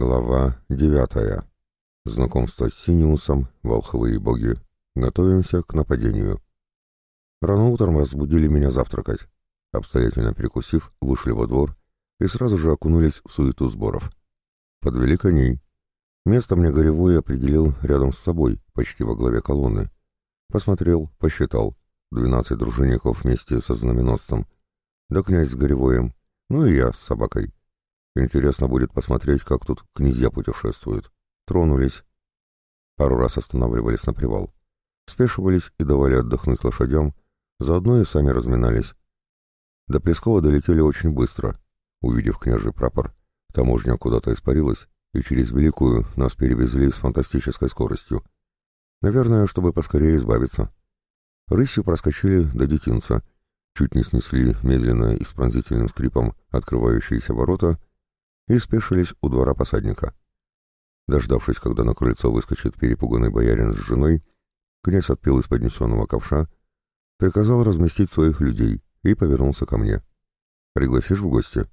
Глава девятая. Знакомство с Синиусом, волховые боги. Готовимся к нападению. Рано утром разбудили меня завтракать. Обстоятельно перекусив, вышли во двор и сразу же окунулись в суету сборов. Подвели коней. Место мне Горевой определил рядом с собой, почти во главе колонны. Посмотрел, посчитал. Двенадцать дружинников вместе со знаменосцем. Да князь с Горевоем. Ну и я с собакой. Интересно будет посмотреть, как тут князья путешествуют. Тронулись. Пару раз останавливались на привал. Спешивались и давали отдохнуть лошадям, заодно и сами разминались. До Плескова долетели очень быстро. Увидев княжий прапор, таможня куда-то испарилась, и через Великую нас перевезли с фантастической скоростью. Наверное, чтобы поскорее избавиться. Рысью проскочили до детинца, чуть не снесли медленно и с пронзительным скрипом открывающиеся ворота — и спешились у двора посадника. Дождавшись, когда на крыльцо выскочит перепуганный боярин с женой, князь отпил из поднесенного ковша, приказал разместить своих людей и повернулся ко мне. «Пригласишь в гости?»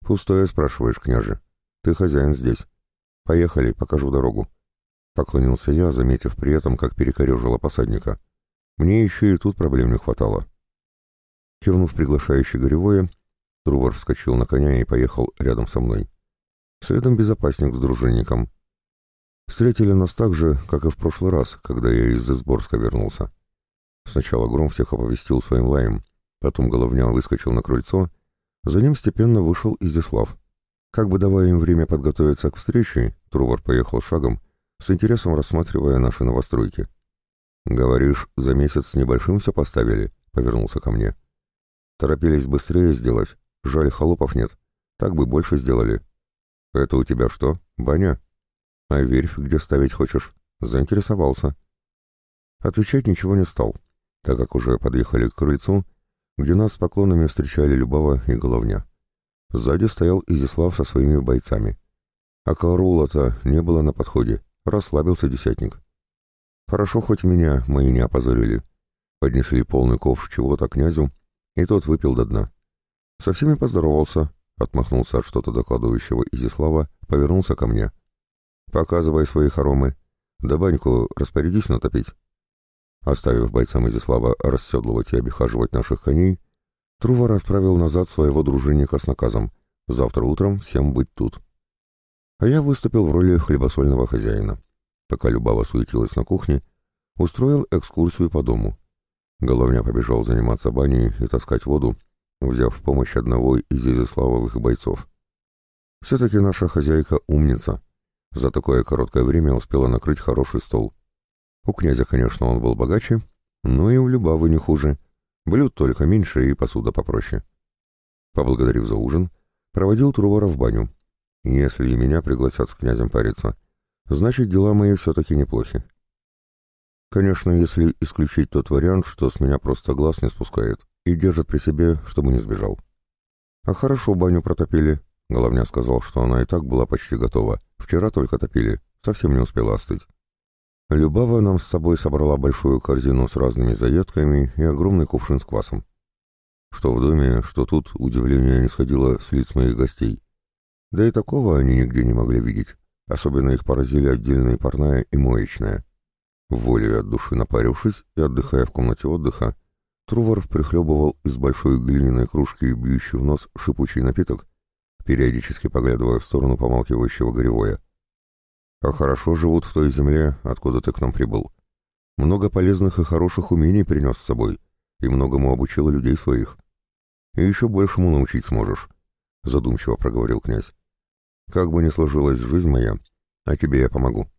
«Пустое, спрашиваешь, княже. Ты хозяин здесь. Поехали, покажу дорогу». Поклонился я, заметив при этом, как перекорежило посадника. Мне еще и тут проблем не хватало. Кивнув приглашающий Горевое, Трувор вскочил на коня и поехал рядом со мной. Следом безопасник с дружинником. Встретили нас так же, как и в прошлый раз, когда я из Изборска вернулся. Сначала Гром всех оповестил своим лаем, потом Головня выскочил на крыльцо, за ним степенно вышел Изяслав. Как бы давая им время подготовиться к встрече, Трувор поехал шагом, с интересом рассматривая наши новостройки. «Говоришь, за месяц с небольшим все поставили?» — повернулся ко мне. «Торопились быстрее сделать, Жаль, холопов нет. Так бы больше сделали. Это у тебя что, баня? А верфь где ставить хочешь? Заинтересовался. Отвечать ничего не стал, так как уже подъехали к крыльцу, где нас с поклонами встречали Любава и Головня. Сзади стоял Изислав со своими бойцами. А караула-то не было на подходе, расслабился десятник. Хорошо, хоть меня мои не опозорили. Поднесли полный ковш чего-то князю, и тот выпил до дна. Со всеми поздоровался, отмахнулся от что-то докладывающего Изислава, повернулся ко мне. «Показывай свои хоромы. Да баньку распорядись натопить». Оставив бойцам Изислава расседлывать и обихаживать наших коней, Трувор отправил назад своего дружинника с наказом «Завтра утром всем быть тут». А я выступил в роли хлебосольного хозяина. Пока Любава суетилась на кухне, устроил экскурсию по дому. Головня побежал заниматься баней и таскать воду, взяв в помощь одного из Изяславовых бойцов. Все-таки наша хозяйка умница. За такое короткое время успела накрыть хороший стол. У князя, конечно, он был богаче, но и у Любавы не хуже. Блюд только меньше и посуда попроще. Поблагодарив за ужин, проводил Трувора в баню. Если и меня пригласят с князем париться, значит, дела мои все-таки неплохи. Конечно, если исключить тот вариант, что с меня просто глаз не спускает и держит при себе, чтобы не сбежал. А хорошо баню протопили. Головня сказал, что она и так была почти готова. Вчера только топили, совсем не успела остыть. Любава нам с собой собрала большую корзину с разными заедками и огромный кувшин с квасом. Что в доме, что тут удивление не сходило с лиц моих гостей. Да и такого они нигде не могли видеть. Особенно их поразили отдельные парная и моечная. Волей от души напарившись и отдыхая в комнате отдыха, Трувор прихлебывал из большой глиняной кружки бьющий в нос шипучий напиток, периодически поглядывая в сторону помалкивающего горевоя. «А хорошо живут в той земле, откуда ты к нам прибыл. Много полезных и хороших умений принес с собой, и многому обучил людей своих. И еще большему научить сможешь», — задумчиво проговорил князь. «Как бы ни сложилась жизнь моя, а тебе я помогу.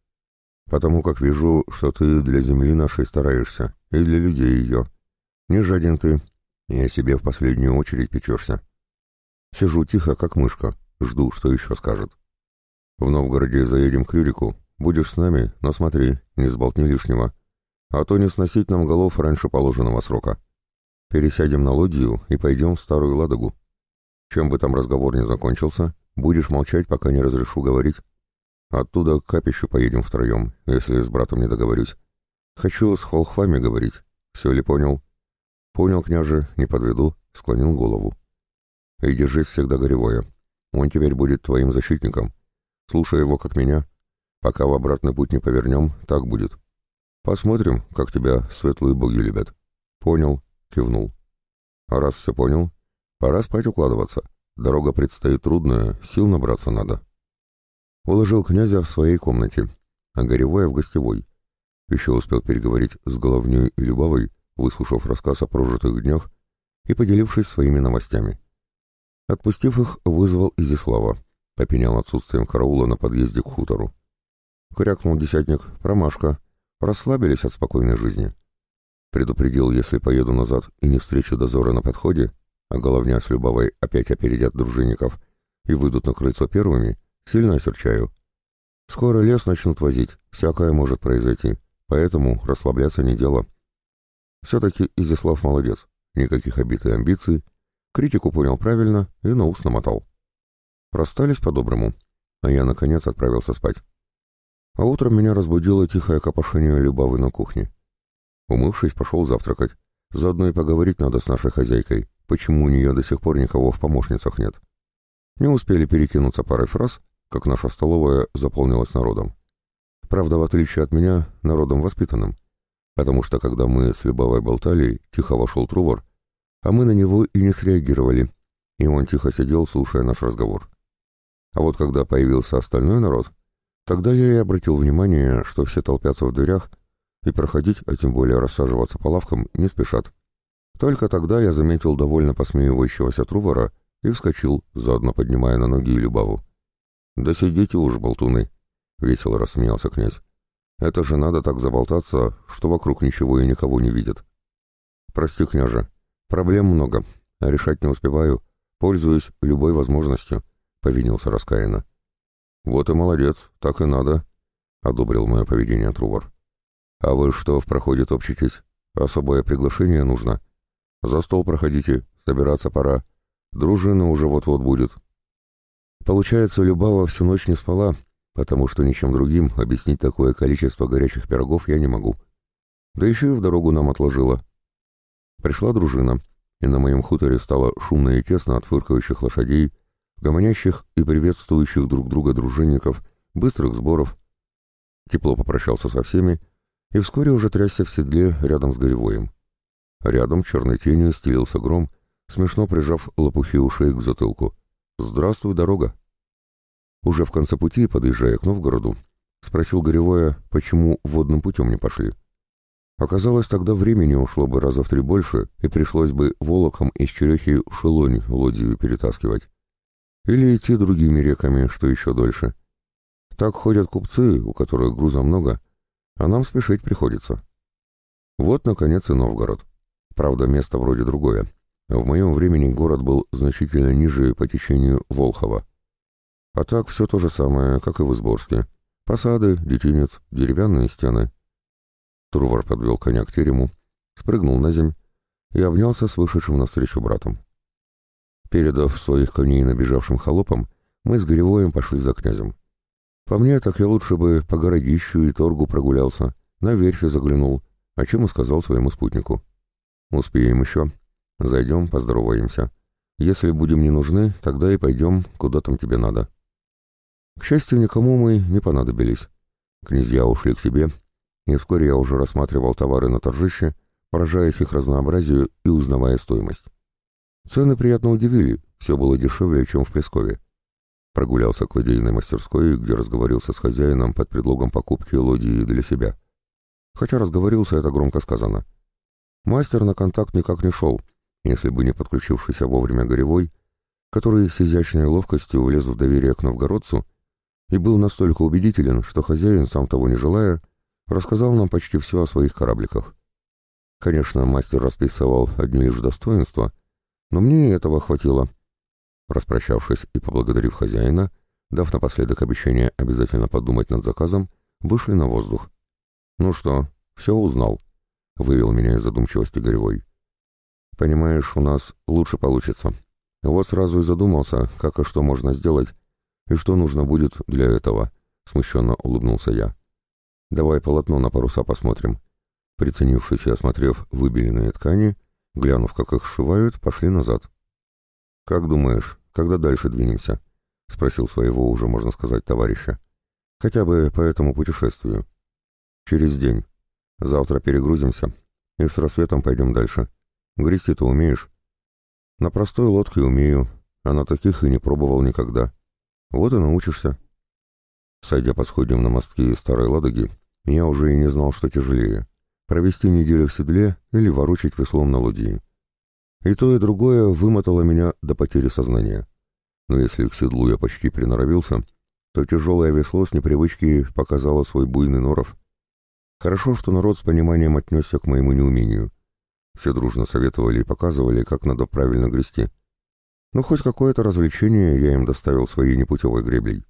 Потому как вижу, что ты для земли нашей стараешься, и для людей ее». Не жаден ты, и о себе в последнюю очередь печешься. Сижу тихо, как мышка, жду, что еще скажет. В Новгороде заедем к Рюрику, будешь с нами, но смотри, не сболтни лишнего, а то не сносить нам голов раньше положенного срока. Пересядем на лодью и пойдем в Старую Ладогу. Чем бы там разговор не закончился, будешь молчать, пока не разрешу говорить. Оттуда к капищу поедем втроем, если с братом не договорюсь. Хочу с холхвами говорить. Все ли понял?» «Понял, княже, не подведу», — склонил голову. «И держись всегда горевое. Он теперь будет твоим защитником. Слушай его, как меня. Пока в обратный путь не повернем, так будет. Посмотрим, как тебя светлые боги любят. Понял, кивнул. А раз все понял, пора спать укладываться. Дорога предстоит трудная, сил набраться надо. Уложил князя в своей комнате, а Горевое в гостевой. Еще успел переговорить с Головней и Любовой, выслушав рассказ о прожитых днях и поделившись своими новостями. Отпустив их, вызвал Изислава, попенял отсутствием караула на подъезде к хутору. Крякнул десятник, промашка, расслабились от спокойной жизни. Предупредил, если поеду назад и не встречу дозора на подходе, а головня с Любовой опять опередят дружинников и выйдут на крыльцо первыми, сильно осерчаю. Скоро лес начнут возить, всякое может произойти, поэтому расслабляться не дело. Все-таки Изяслав молодец, никаких обид и амбиций, критику понял правильно и на ус намотал. Расстались по-доброму, а я, наконец, отправился спать. А утром меня разбудило тихое копошение Любавы на кухне. Умывшись, пошел завтракать. Заодно и поговорить надо с нашей хозяйкой, почему у нее до сих пор никого в помощницах нет. Не успели перекинуться парой фраз, как наша столовая заполнилась народом. Правда, в отличие от меня, народом воспитанным. Потому что, когда мы с Любовой болтали, тихо вошел Трувор, а мы на него и не среагировали, и он тихо сидел, слушая наш разговор. А вот когда появился остальной народ, тогда я и обратил внимание, что все толпятся в дверях, и проходить, а тем более рассаживаться по лавкам, не спешат. Только тогда я заметил довольно посмеивающегося Трувора и вскочил, заодно поднимая на ноги Любаву. «Да сидите уж, болтуны!» — весело рассмеялся князь. «Это же надо так заболтаться, что вокруг ничего и никого не видят». «Прости, княже, проблем много, а решать не успеваю, пользуюсь любой возможностью», — повинился раскаянно. «Вот и молодец, так и надо», — одобрил мое поведение Трувор. «А вы что, в проходе топчетесь? Особое приглашение нужно. За стол проходите, собираться пора. Дружина уже вот-вот будет». Получается, Любава всю ночь не спала, потому что ничем другим объяснить такое количество горячих пирогов я не могу. Да еще и в дорогу нам отложила. Пришла дружина, и на моем хуторе стало шумно и тесно от фыркающих лошадей, гомонящих и приветствующих друг друга дружинников, быстрых сборов. Тепло попрощался со всеми, и вскоре уже трясся в седле рядом с горевоем. Рядом черной тенью стелился гром, смешно прижав лопухи ушей к затылку. «Здравствуй, дорога!» Уже в конце пути, подъезжая к Новгороду, спросил Горевое, почему водным путем не пошли. Оказалось, тогда времени ушло бы раза в три больше, и пришлось бы волоком из черехи в шелонь лодию перетаскивать. Или идти другими реками, что еще дольше. Так ходят купцы, у которых груза много, а нам спешить приходится. Вот, наконец, и Новгород. Правда, место вроде другое. В моем времени город был значительно ниже по течению Волхова. А так все то же самое, как и в Изборске. Посады, детинец, деревянные стены. Трувор подвел коня к терему, спрыгнул на земь и обнялся с вышедшим навстречу братом. Передав своих коней набежавшим холопам, мы с Горевоем пошли за князем. По мне, так я лучше бы по городищу и торгу прогулялся, на верфи заглянул, о чем и сказал своему спутнику. Успеем еще. Зайдем, поздороваемся. Если будем не нужны, тогда и пойдем, куда там тебе надо. К счастью, никому мы не понадобились. Князья ушли к себе, и вскоре я уже рассматривал товары на торжище, поражаясь их разнообразию и узнавая стоимость. Цены приятно удивили, все было дешевле, чем в Плескове. Прогулялся к ладейной мастерской, где разговорился с хозяином под предлогом покупки лодии для себя. Хотя разговорился, это громко сказано. Мастер на контакт никак не шел, если бы не подключившийся вовремя Горевой, который с изящной ловкостью влез в доверие к новгородцу и был настолько убедителен, что хозяин, сам того не желая, рассказал нам почти все о своих корабликах. Конечно, мастер расписывал одни лишь достоинства, но мне этого хватило — Распрощавшись и поблагодарив хозяина, дав напоследок обещание обязательно подумать над заказом, вышли на воздух. «Ну что, все узнал», — вывел меня из задумчивости Горевой. «Понимаешь, у нас лучше получится. Вот сразу и задумался, как и что можно сделать, и что нужно будет для этого», — смущенно улыбнулся я. «Давай полотно на паруса посмотрим». Приценившись и осмотрев выбеленные ткани, глянув, как их сшивают, пошли назад. «Как думаешь, когда дальше двинемся?» — спросил своего уже, можно сказать, товарища. «Хотя бы по этому путешествию». «Через день. Завтра перегрузимся и с рассветом пойдем дальше. Грести-то умеешь?» «На простой лодке умею, а на таких и не пробовал никогда. Вот и научишься». Сойдя по сходням на мостки Старой Ладоги, я уже и не знал, что тяжелее — провести неделю в седле или ворочить веслом на лодии. И то, и другое вымотало меня до потери сознания. Но если к седлу я почти приноровился, то тяжелое весло с непривычки показало свой буйный норов. Хорошо, что народ с пониманием отнесся к моему неумению. Все дружно советовали и показывали, как надо правильно грести. Но хоть какое-то развлечение я им доставил своей непутевой греблей.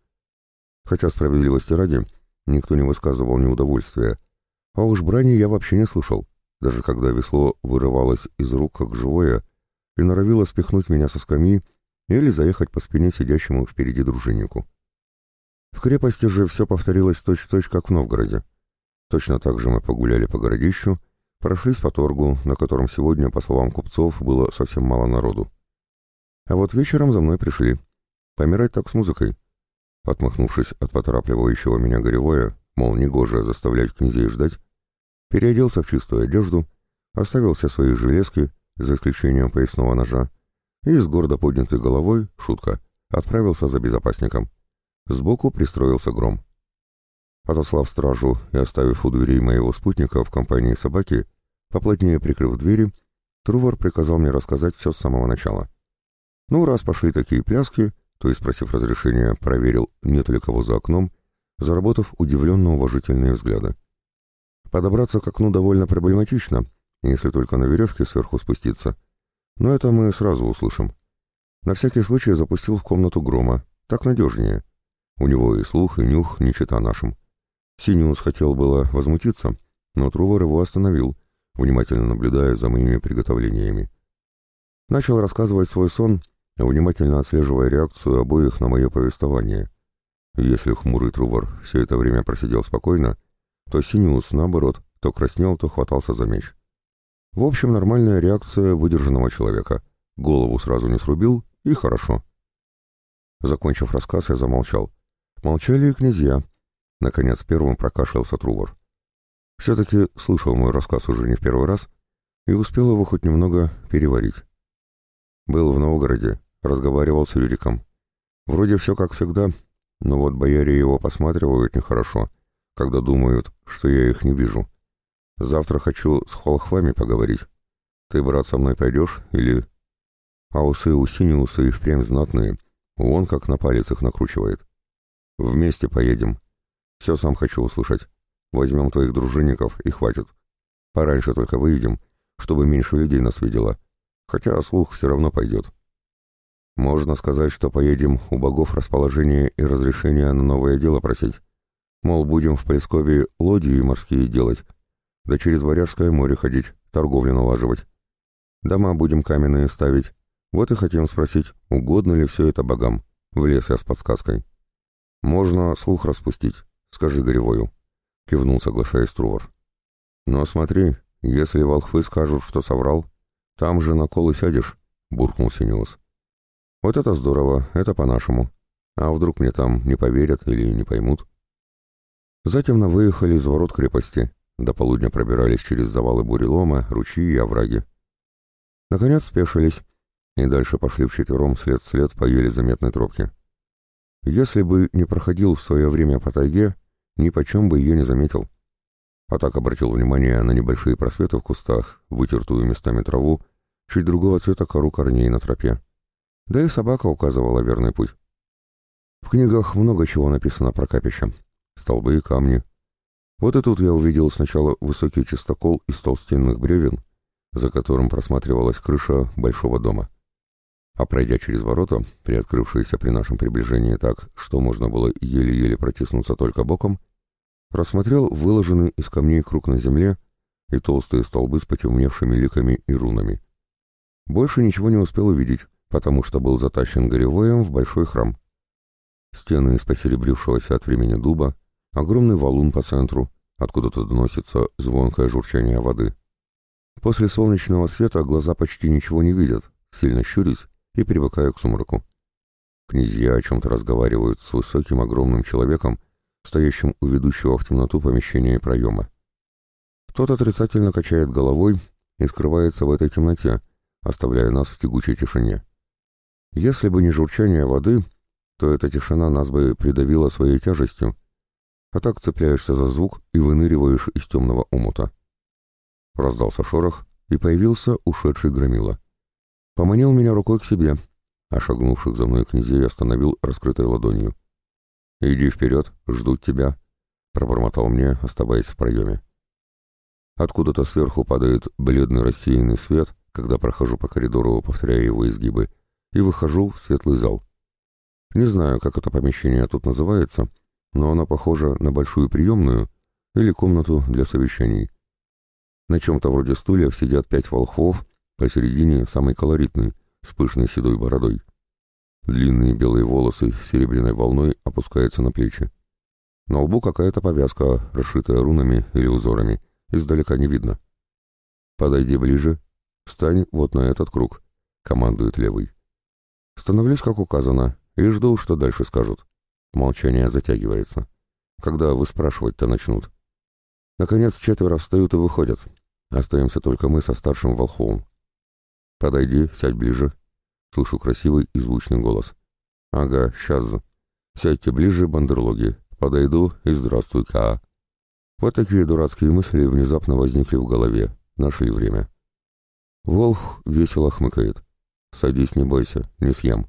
Хотя, справедливости ради, никто не высказывал неудовольствия, а уж брани я вообще не слышал, даже когда весло вырывалось из рук как живое и норовило спихнуть меня со скамьи или заехать по спине сидящему впереди дружиннику. В крепости же все повторилось точь-в-точь, -точь, как в Новгороде. Точно так же мы погуляли по городищу, прошлись по торгу, на котором сегодня, по словам купцов, было совсем мало народу. А вот вечером за мной пришли. Помирать так с музыкой. Отмахнувшись от поторапливающего меня горевое, мол, негоже заставлять князей ждать, переоделся в чистую одежду, оставил все свои железки, за исключением поясного ножа, и с гордо поднятой головой, шутка, отправился за безопасником. Сбоку пристроился гром. Отослав стражу и оставив у дверей моего спутника в компании собаки, поплотнее прикрыв двери, Трувор приказал мне рассказать все с самого начала. Ну, раз пошли такие пляски, то есть, спросив разрешения, проверил, нет ли кого за окном, заработав удивленно уважительные взгляды. Подобраться к окну довольно проблематично, если только на веревке сверху спуститься. Но это мы сразу услышим. На всякий случай запустил в комнату грома. Так надежнее. У него и слух, и нюх не чита нашим. Синиус хотел было возмутиться, но Трувор его остановил, внимательно наблюдая за моими приготовлениями. Начал рассказывать свой сон, внимательно отслеживая реакцию обоих на мое повествование. Если хмурый Трувор все это время просидел спокойно, то Синиус, наоборот, то краснел, то хватался за меч. В общем, нормальная реакция выдержанного человека. Голову сразу не срубил, и хорошо. Закончив рассказ, я замолчал. Молчали и князья. Наконец, первым прокашлялся Трувор. Все-таки слышал мой рассказ уже не в первый раз и успел его хоть немного переварить. Был в Новгороде, разговаривал с Рюриком. Вроде все как всегда, но вот бояре его посматривают нехорошо, когда думают, что я их не вижу. Завтра хочу с холхвами поговорить. Ты, брат, со мной пойдешь или...» А усы у Синиуса и впрямь знатные. Вон как на палец их накручивает. «Вместе поедем. Все сам хочу услышать. Возьмем твоих дружинников и хватит. Пораньше только выйдем, чтобы меньше людей нас видело. Хотя слух все равно пойдет. Можно сказать, что поедем у богов расположения и разрешения на новое дело просить. Мол, будем в Плескове лодии морские делать, да через Варяжское море ходить, торговлю налаживать. Дома будем каменные ставить. Вот и хотим спросить, угодно ли все это богам. В лес я с подсказкой. Можно слух распустить, скажи Горевою. Кивнул, соглашаясь Трувор. Но смотри, если волхвы скажут, что соврал, там же на кол и сядешь, буркнул Синеус. Вот это здорово, это по-нашему. А вдруг мне там не поверят или не поймут? Затем на выехали из ворот крепости, до полудня пробирались через завалы бурелома, ручьи и овраги. Наконец спешились, и дальше пошли вчетвером след в след по еле заметной тропке. Если бы не проходил в свое время по тайге, ни почем бы ее не заметил. А так обратил внимание на небольшие просветы в кустах, вытертую местами траву, чуть другого цвета кору корней на тропе. Да и собака указывала верный путь. В книгах много чего написано про капища. Столбы и камни, вот и тут я увидел сначала высокий чистокол из толстенных бревен, за которым просматривалась крыша большого дома. А пройдя через ворота, приоткрывшиеся при нашем приближении так, что можно было еле-еле протиснуться только боком, просмотрел выложенный из камней круг на земле и толстые столбы с потемневшими ликами и рунами. Больше ничего не успел увидеть, потому что был затащен горевоем в большой храм. Стены из посеребрившегося от времени дуба, огромный валун по центру, откуда-то доносится звонкое журчание воды. После солнечного света глаза почти ничего не видят, сильно щурясь и привыкая к сумраку. Князья о чем-то разговаривают с высоким огромным человеком, стоящим у ведущего в темноту помещения проема. Тот отрицательно качает головой и скрывается в этой темноте, оставляя нас в тягучей тишине. Если бы не журчание воды, то эта тишина нас бы придавила своей тяжестью, а так цепляешься за звук и выныриваешь из темного омута. Раздался шорох, и появился ушедший громила. Поманил меня рукой к себе, а шагнувших за мной князей остановил раскрытой ладонью. «Иди вперед, ждут тебя», — пробормотал мне, оставаясь в проеме. Откуда-то сверху падает бледный рассеянный свет, когда прохожу по коридору, повторяя его изгибы, и выхожу в светлый зал. Не знаю, как это помещение тут называется, но оно похоже на большую приемную или комнату для совещаний. На чем-то вроде стульев сидят пять волхвов, посередине самый колоритный, с пышной седой бородой. Длинные белые волосы серебряной волной опускаются на плечи. На лбу какая-то повязка, расшитая рунами или узорами, издалека не видно. «Подойди ближе, встань вот на этот круг», — командует левый. Становлюсь, как указано, и жду, что дальше скажут. Молчание затягивается. Когда вы спрашивать-то начнут? Наконец четверо встают и выходят. Остаемся только мы со старшим Волховым. «Подойди, сядь ближе», — слышу красивый и звучный голос. «Ага, сейчас. Сядьте ближе, бандерлоги. Подойду и здравствуй, Ка». Вот такие дурацкие мысли внезапно возникли в голове. Нашли время. Волх весело хмыкает. «Садись, не бойся, не съем».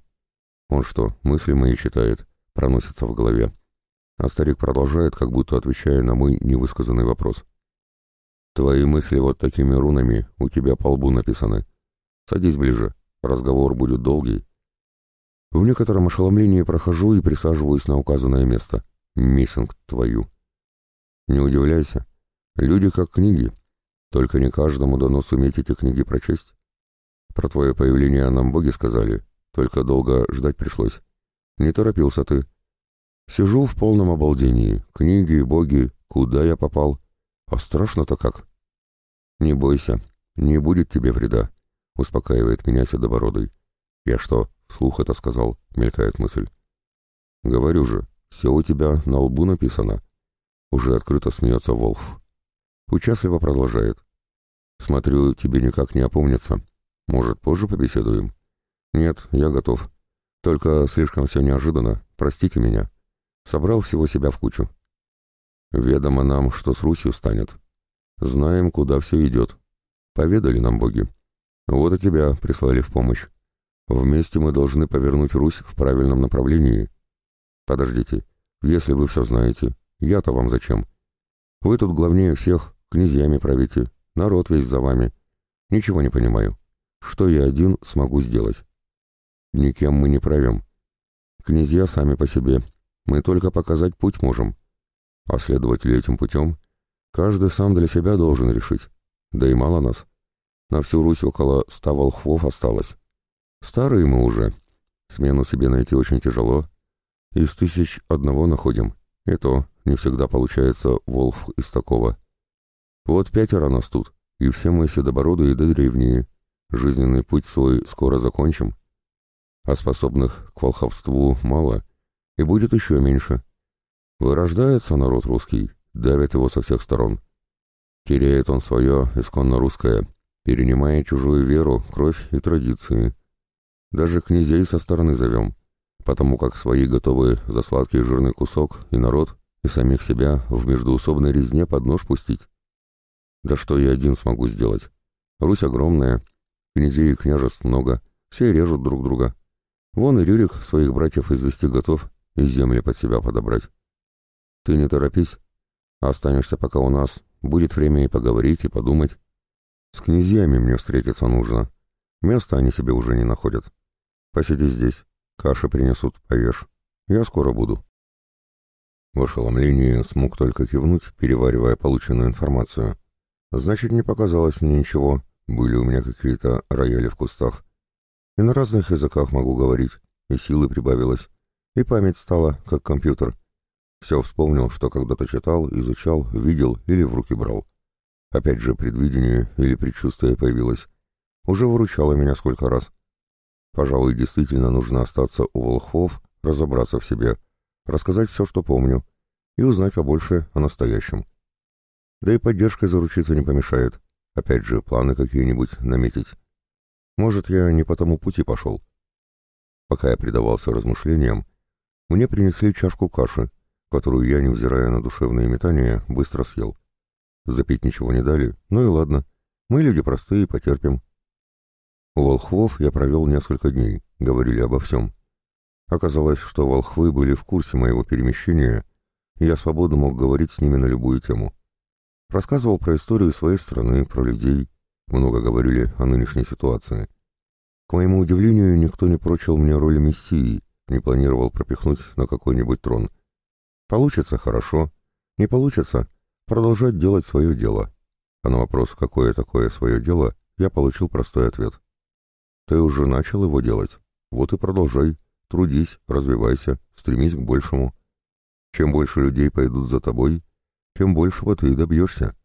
Он что, мысли мои читает, проносится в голове. А старик продолжает, как будто отвечая на мой невысказанный вопрос. «Твои мысли вот такими рунами у тебя по лбу написаны. Садись ближе, разговор будет долгий. В некотором ошеломлении прохожу и присаживаюсь на указанное место. Миссинг твою. Не удивляйся. Люди как книги. Только не каждому дано суметь эти книги прочесть. Про твое появление нам боги сказали, только долго ждать пришлось. Не торопился ты. Сижу в полном обалдении. Книги, боги, куда я попал? А страшно-то как. Не бойся, не будет тебе вреда. — успокаивает меня седобородый. «Я что, вслух это сказал?» — мелькает мысль. «Говорю же, все у тебя на лбу написано». Уже открыто смеется Волф. Участливо продолжает. «Смотрю, тебе никак не опомнится. Может, позже побеседуем?» «Нет, я готов. Только слишком все неожиданно. Простите меня. Собрал всего себя в кучу. Ведомо нам, что с Русью станет. Знаем, куда все идет. Поведали нам боги. Вот и тебя прислали в помощь. Вместе мы должны повернуть Русь в правильном направлении. Подождите, если вы все знаете, я-то вам зачем? Вы тут главнее всех, князьями правите, народ весь за вами. Ничего не понимаю. Что я один смогу сделать? Никем мы не правим. Князья сами по себе. Мы только показать путь можем. А следовать ли этим путем? Каждый сам для себя должен решить. Да и мало нас. На всю Русь около ста волхвов осталось. Старые мы уже. Смену себе найти очень тяжело. Из тысяч одного находим. И то не всегда получается волхв из такого. Вот пятеро нас тут, и все мы седобородые да древние. Жизненный путь свой скоро закончим. А способных к волховству мало, и будет еще меньше. Вырождается народ русский, давит его со всех сторон. Теряет он свое исконно русское, перенимая чужую веру, кровь и традиции. Даже князей со стороны зовем, потому как свои готовы за сладкий жирный кусок и народ, и самих себя в междуусобной резне под нож пустить. Да что я один смогу сделать? Русь огромная, князей и княжеств много, все режут друг друга. Вон и Рюрик своих братьев извести готов и земли под себя подобрать. Ты не торопись, останешься пока у нас, будет время и поговорить, и подумать. С князьями мне встретиться нужно. Места они себе уже не находят. Посиди здесь, каши принесут, поешь. Я скоро буду. В ошеломлении смог только кивнуть, переваривая полученную информацию. Значит, не показалось мне ничего, были у меня какие-то рояли в кустах. И на разных языках могу говорить, и силы прибавилось, и память стала, как компьютер. Все вспомнил, что когда-то читал, изучал, видел или в руки брал. Опять же, предвидение или предчувствие появилось. Уже выручало меня сколько раз. Пожалуй, действительно нужно остаться у волхвов, разобраться в себе, рассказать все, что помню, и узнать побольше о настоящем. Да и поддержкой заручиться не помешает. Опять же, планы какие-нибудь наметить. Может, я не по тому пути пошел. Пока я предавался размышлениям, мне принесли чашку каши, которую я, невзирая на душевные метания, быстро съел. Запить ничего не дали, ну и ладно. Мы люди простые, потерпим. У волхвов я провел несколько дней, говорили обо всем. Оказалось, что волхвы были в курсе моего перемещения, и я свободно мог говорить с ними на любую тему. Рассказывал про историю своей страны, про людей, много говорили о нынешней ситуации. К моему удивлению, никто не прочил мне роли мессии, не планировал пропихнуть на какой-нибудь трон. Получится — хорошо, не получится — продолжать делать свое дело. А на вопрос, какое такое свое дело, я получил простой ответ. Ты уже начал его делать, вот и продолжай, трудись, развивайся, стремись к большему. Чем больше людей пойдут за тобой, тем большего ты и добьешься.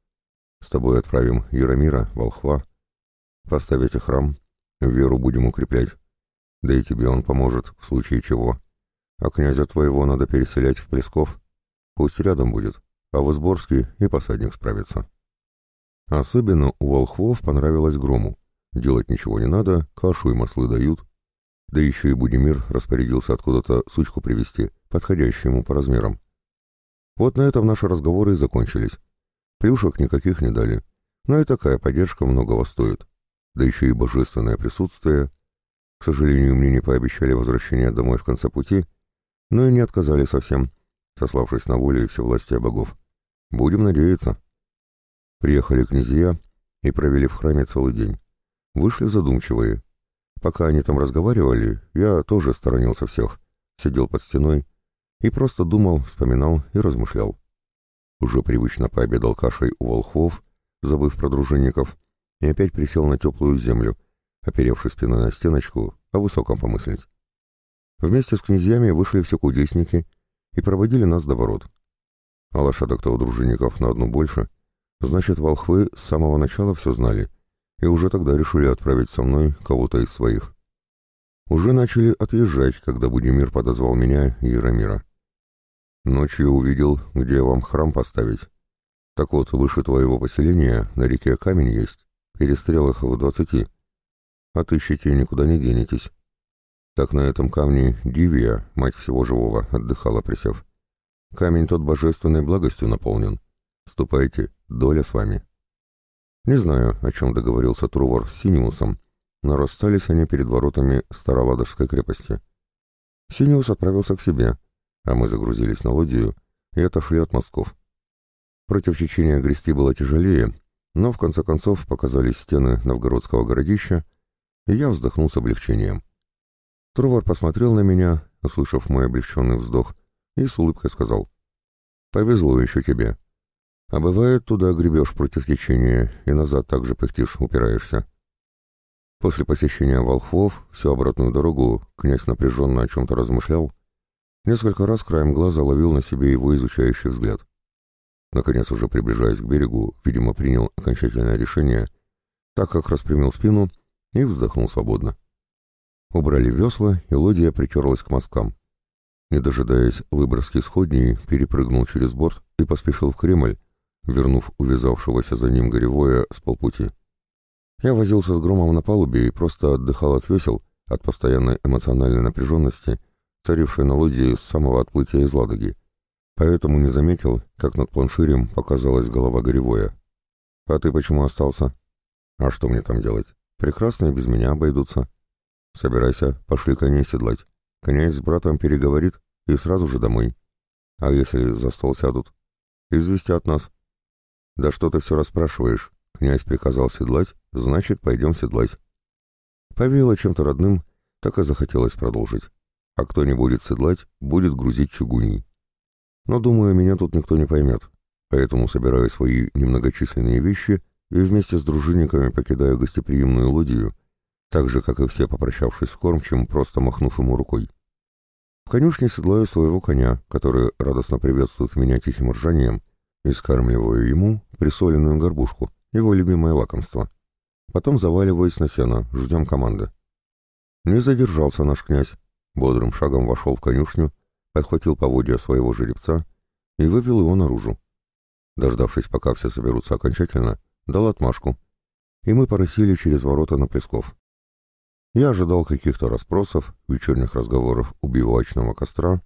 С тобой отправим Яромира, Волхва. Поставите храм, веру будем укреплять. Да и тебе он поможет, в случае чего. А князя твоего надо переселять в Плесков. Пусть рядом будет, а в Изборске и посадник справится. Особенно у волхвов понравилось Грому. Делать ничего не надо, кашу и маслы дают. Да еще и Будимир распорядился откуда-то сучку привезти, подходящую ему по размерам. Вот на этом наши разговоры и закончились. Плюшек никаких не дали, но и такая поддержка многого стоит. Да еще и божественное присутствие. К сожалению, мне не пообещали возвращение домой в конце пути, но и не отказали совсем, сославшись на волю и всевластие богов. Будем надеяться. Приехали князья и провели в храме целый день. Вышли задумчивые. Пока они там разговаривали, я тоже сторонился всех, сидел под стеной и просто думал, вспоминал и размышлял. Уже привычно пообедал кашей у волхвов, забыв про дружинников, и опять присел на теплую землю, оперевшись спиной на стеночку, о высоком помыслить. Вместе с князьями вышли все кудесники и проводили нас до ворот. А лошадок-то у дружинников на одну больше, значит, волхвы с самого начала все знали, и уже тогда решили отправить со мной кого-то из своих. Уже начали отъезжать, когда Будимир подозвал меня и Яромира. Ночью увидел, где вам храм поставить. Так вот, выше твоего поселения на реке камень есть, перестрелах в двадцати. Отыщите, никуда не денетесь. Так на этом камне Дивия, мать всего живого, отдыхала присев. Камень тот божественной благостью наполнен. Ступайте, доля с вами. Не знаю, о чем договорился Трувор с Синиусом, но расстались они перед воротами Староладожской крепости. Синиус отправился к себе — а мы загрузились на лодию и отошли от мостков. Против течения грести было тяжелее, но в конце концов показались стены новгородского городища, и я вздохнул с облегчением. Трувор посмотрел на меня, услышав мой облегченный вздох, и с улыбкой сказал, «Повезло еще тебе. А бывает, туда гребешь против течения, и назад также пыхтишь, упираешься». После посещения волхвов всю обратную дорогу князь напряженно о чем-то размышлял, Несколько раз краем глаза ловил на себе его изучающий взгляд. Наконец, уже приближаясь к берегу, видимо, принял окончательное решение, так как распрямил спину и вздохнул свободно. Убрали весла, и лодия притерлась к мосткам. Не дожидаясь выброски сходней, перепрыгнул через борт и поспешил в Кремль, вернув увязавшегося за ним горевое с полпути. Я возился с громом на палубе и просто отдыхал от весел, от постоянной эмоциональной напряженности царившей на лодии с самого отплытия из Ладоги, поэтому не заметил, как над планширем показалась голова Горевоя. «А ты почему остался?» «А что мне там делать? Прекрасно без меня обойдутся». «Собирайся, пошли коней седлать. Князь с братом переговорит и сразу же домой. А если за стол сядут?» «Известят нас». «Да что ты все расспрашиваешь? Князь приказал седлать, значит, пойдем седлать». Повеяло чем-то родным, так и захотелось продолжить а кто не будет седлать, будет грузить чугуней. Но, думаю, меня тут никто не поймет, поэтому собираю свои немногочисленные вещи и вместе с дружинниками покидаю гостеприимную лодию, так же, как и все, попрощавшись с кормчим, просто махнув ему рукой. В конюшне седлаю своего коня, который радостно приветствует меня тихим ржанием, и скармливаю ему присоленную горбушку, его любимое лакомство. Потом заваливаюсь на сено, ждем команды. Не задержался наш князь, бодрым шагом вошел в конюшню, подхватил поводья своего жеребца и вывел его наружу. Дождавшись, пока все соберутся окончательно, дал отмашку, и мы порысили через ворота на Плесков. Я ожидал каких-то расспросов, вечерних разговоров у бивуачного костра,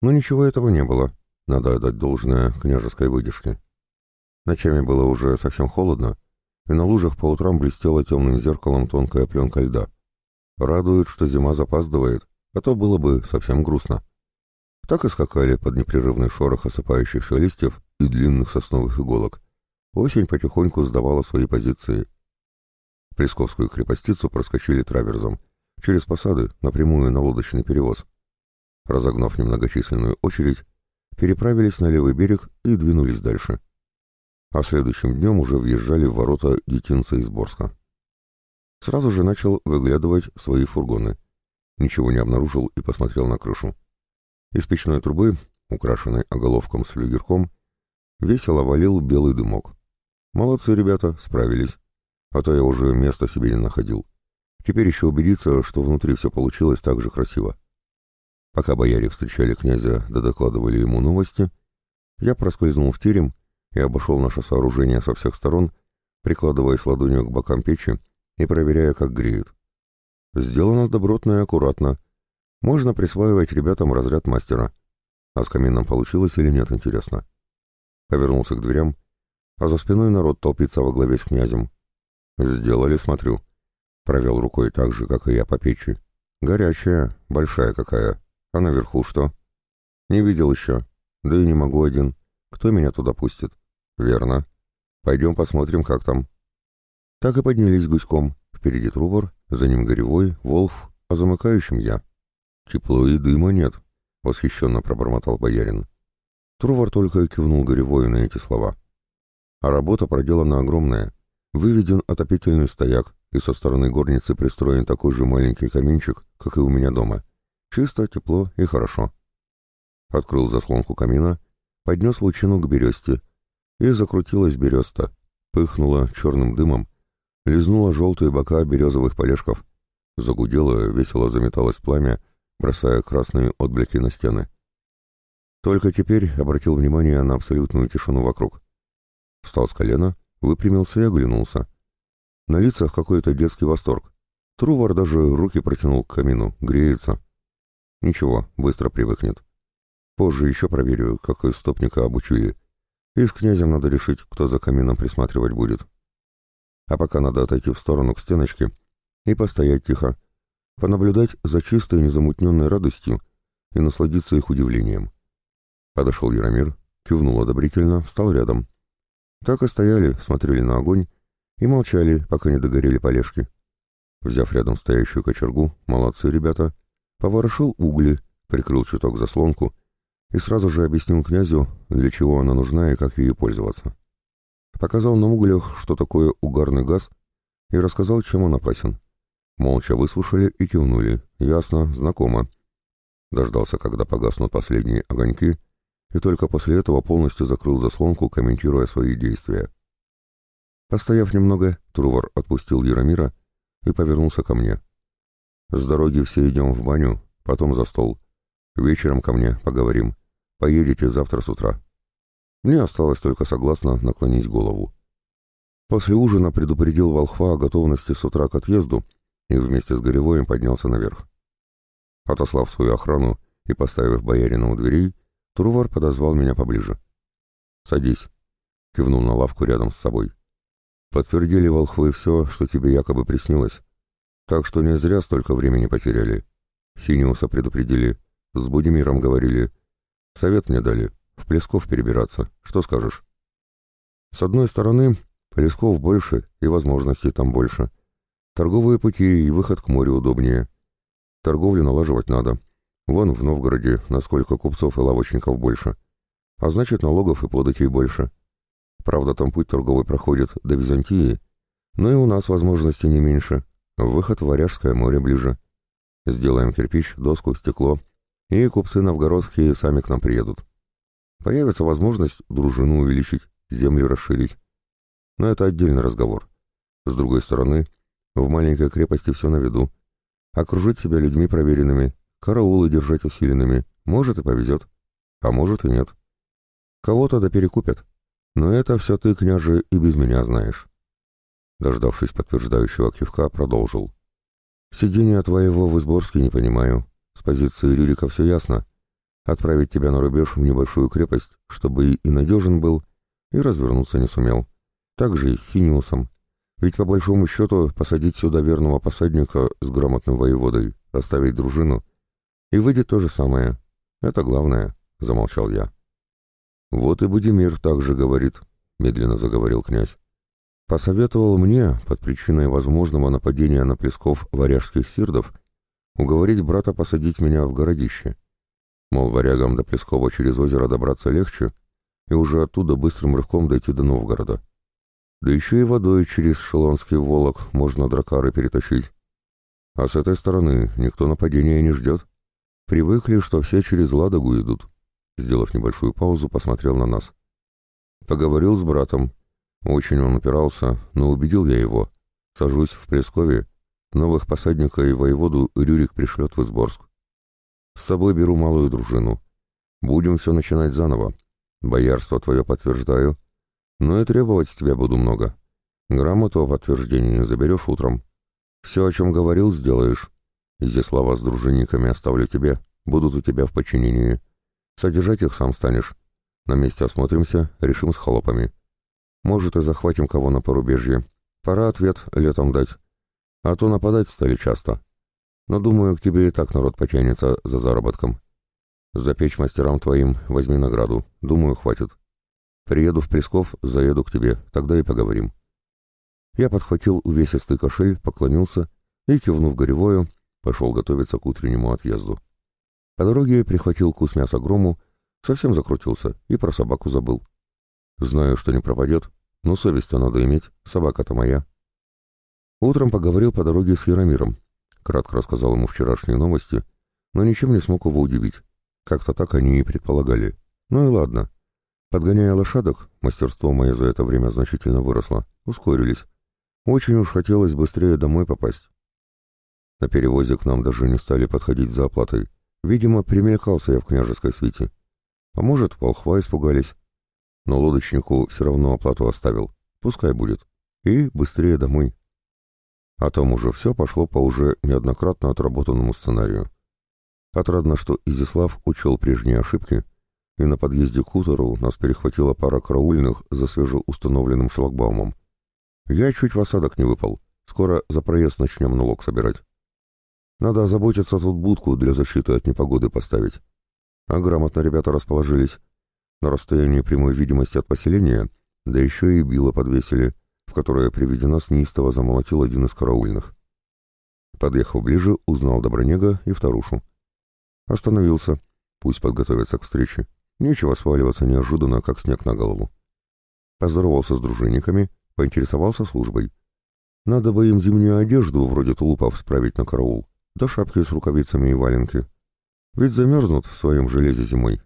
но ничего этого не было, надо отдать должное княжеской выдержке. Ночами было уже совсем холодно, и на лужах по утрам блестела темным зеркалом тонкая пленка льда. Радует, что зима запаздывает, а то было бы совсем грустно. Так и скакали под непрерывный шорох осыпающихся листьев и длинных сосновых иголок. Осень потихоньку сдавала свои позиции. Плесковскую крепостицу проскочили траверзом, через посады, напрямую на лодочный перевоз. Разогнав немногочисленную очередь, переправились на левый берег и двинулись дальше. А следующим днем уже въезжали в ворота детинца из Борска. Сразу же начал выглядывать свои фургоны. Ничего не обнаружил и посмотрел на крышу. Из печной трубы, украшенной оголовком с флюгерком, весело валил белый дымок. Молодцы ребята, справились. А то я уже места себе не находил. Теперь еще убедиться, что внутри все получилось так же красиво. Пока бояре встречали князя да докладывали ему новости, я проскользнул в терем и обошел наше сооружение со всех сторон, прикладываясь ладонью к бокам печи и проверяя, как греет. Сделано добротно и аккуратно. Можно присваивать ребятам разряд мастера. А с камином получилось или нет, интересно. Повернулся к дверям, а за спиной народ толпится во главе с князем. «Сделали, смотрю». Провел рукой так же, как и я по печи. «Горячая, большая какая. А наверху что?» «Не видел еще. Да и не могу один. Кто меня туда пустит?» «Верно. Пойдем посмотрим, как там». Так и поднялись гуськом. Впереди Трубор, за ним Горевой, Волф, а замыкающим я. «Тепло и дыма нет», — восхищенно пробормотал боярин. Трувор только кивнул Горевою на эти слова. А работа проделана огромная. Выведен отопительный стояк, и со стороны горницы пристроен такой же маленький каминчик, как и у меня дома. Чисто, тепло и хорошо. Открыл заслонку камина, поднес лучину к бересте, и закрутилась береста, пыхнула черным дымом, лизнула желтые бока березовых полежков, загудела, весело заметалось пламя, бросая красные отблики на стены. Только теперь обратил внимание на абсолютную тишину вокруг. Встал с колена, выпрямился и оглянулся. На лицах какой-то детский восторг. Трувор даже руки протянул к камину, греется. Ничего, быстро привыкнет. Позже еще проверю, как истопника обучили. И с князем надо решить, кто за камином присматривать будет. А пока надо отойти в сторону к стеночке и постоять тихо, понаблюдать за чистой незамутненной радостью и насладиться их удивлением. Подошел Яромир, кивнул одобрительно, встал рядом. Так и стояли, смотрели на огонь и молчали, пока не догорели полежки. Взяв рядом стоящую кочергу, молодцы ребята, поворошил угли, прикрыл чуток заслонку и сразу же объяснил князю, для чего она нужна и как ею пользоваться. Показал на углях, что такое угарный газ, и рассказал, чем он опасен. Молча выслушали и кивнули. Ясно, знакомо. Дождался, когда погаснут последние огоньки, и только после этого полностью закрыл заслонку, комментируя свои действия. Постояв немного, Трувор отпустил Яромира и повернулся ко мне. «С дороги все идем в баню, потом за стол. Вечером ко мне поговорим. Поедете завтра с утра». Мне осталось только согласно наклонить голову. После ужина предупредил Волхва о готовности с утра к отъезду и вместе с Горевоем поднялся наверх. Отослав свою охрану и поставив боярина у дверей, Трувар подозвал меня поближе. «Садись», — кивнул на лавку рядом с собой. «Подтвердили волхвы все, что тебе якобы приснилось. Так что не зря столько времени потеряли. Синиуса предупредили, с Будимиром говорили. Совет мне дали, в Плесков перебираться. Что скажешь?» «С одной стороны, Плесков больше, и возможностей там больше. Торговые пути и выход к морю удобнее. Торговлю налаживать надо». Вон в Новгороде насколько купцов и лавочников больше. А значит, налогов и податей больше. Правда, там путь торговый проходит до Византии, но и у нас возможностей не меньше. Выход в Варяжское море ближе. Сделаем кирпич, доску, стекло, и купцы новгородские сами к нам приедут. Появится возможность дружину увеличить, землю расширить. Но это отдельный разговор. С другой стороны, в маленькой крепости все на виду. окружить себя людьми проверенными, караулы держать усиленными, может и повезет, а может и нет. Кого-то да перекупят, но это все ты, княже, и без меня знаешь. Дождавшись подтверждающего кивка, продолжил. Сидения твоего в Изборске не понимаю. С позиции Рюрика все ясно. Отправить тебя на рубеж в небольшую крепость, чтобы и надежен был, и развернуться не сумел. Так же и с Синиусом. Ведь по большому счету посадить сюда верного посадника с грамотным воеводой, оставить дружину, и выйдет то же самое. Это главное, — замолчал я. Вот и Будимир также говорит, — медленно заговорил князь. Посоветовал мне, под причиной возможного нападения на Плесков варяжских сирдов, уговорить брата посадить меня в городище. Мол, варягам до Плескова через озеро добраться легче, и уже оттуда быстрым рывком дойти до Новгорода. Да еще и водой через Шелонский Волок можно дракары перетащить. А с этой стороны никто нападения не ждет. Привыкли, что все через Ладогу идут. Сделав небольшую паузу, посмотрел на нас. Поговорил с братом. Очень он упирался, но убедил я его. Сажусь в Плескове. Новых посадника и воеводу Рюрик пришлет в Изборск. С собой беру малую дружину. Будем все начинать заново. Боярство твое подтверждаю, но и требовать с тебя буду много. Грамоту о подтверждении заберешь утром. Все, о чем говорил, сделаешь. Изяслава с дружинниками оставлю тебе, будут у тебя в подчинении. Содержать их сам станешь. На месте осмотримся, решим с холопами. Может, и захватим кого на порубежье. Пора ответ летом дать. А то нападать стали часто. Но, думаю, к тебе и так народ потянется за заработком. Запечь мастерам твоим возьми награду. Думаю, хватит. Приеду в Пресков, заеду к тебе, тогда и поговорим. Я подхватил увесистый кошель, поклонился и, кивнув горевою, пошел готовиться к утреннему отъезду. По дороге прихватил кус мяса грому, совсем закрутился и про собаку забыл. Знаю, что не пропадет, но совесть-то надо иметь, собака-то моя. Утром поговорил по дороге с Яромиром. Кратко рассказал ему вчерашние новости, но ничем не смог его удивить. Как-то так они и предполагали. Ну и ладно. Подгоняя лошадок, мастерство мое за это время значительно выросло, ускорились. Очень уж хотелось быстрее домой попасть. На перевозе к нам даже не стали подходить за оплатой. Видимо, примелькался я в княжеской свите. А может, волхва испугались. Но лодочнику все равно оплату оставил. Пускай будет. И быстрее домой. А там уже все пошло по уже неоднократно отработанному сценарию. Отрадно, что Изислав учел прежние ошибки — и на подъезде к хутору нас перехватила пара караульных за свежеустановленным шлагбаумом. Я чуть в осадок не выпал. Скоро за проезд начнем налог собирать. Надо озаботиться тут будку для защиты от непогоды поставить. А грамотно ребята расположились. На расстоянии прямой видимости от поселения, да еще и било подвесили, в которое при виде нас неистово замолотил один из караульных. Подъехав ближе, узнал Добронега и вторушу. Остановился. Пусть подготовятся к встрече. Нечего сваливаться неожиданно, как снег на голову. Поздоровался с дружинниками, поинтересовался службой. Надо бы им зимнюю одежду, вроде тулупов, справить на караул, да шапки с рукавицами и валенки. Ведь замерзнут в своем железе зимой.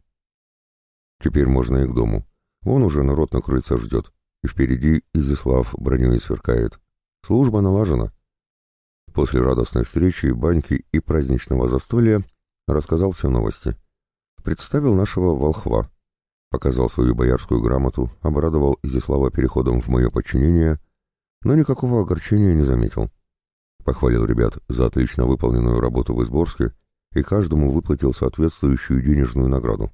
Теперь можно и к дому. Вон уже народ на крыльце ждет, и впереди Изяслав броней сверкает. Служба налажена. После радостной встречи, баньки и праздничного застолья рассказал все новости — Представил нашего волхва, показал свою боярскую грамоту, обрадовал Изяслава переходом в мое подчинение, но никакого огорчения не заметил. Похвалил ребят за отлично выполненную работу в Изборске и каждому выплатил соответствующую денежную награду.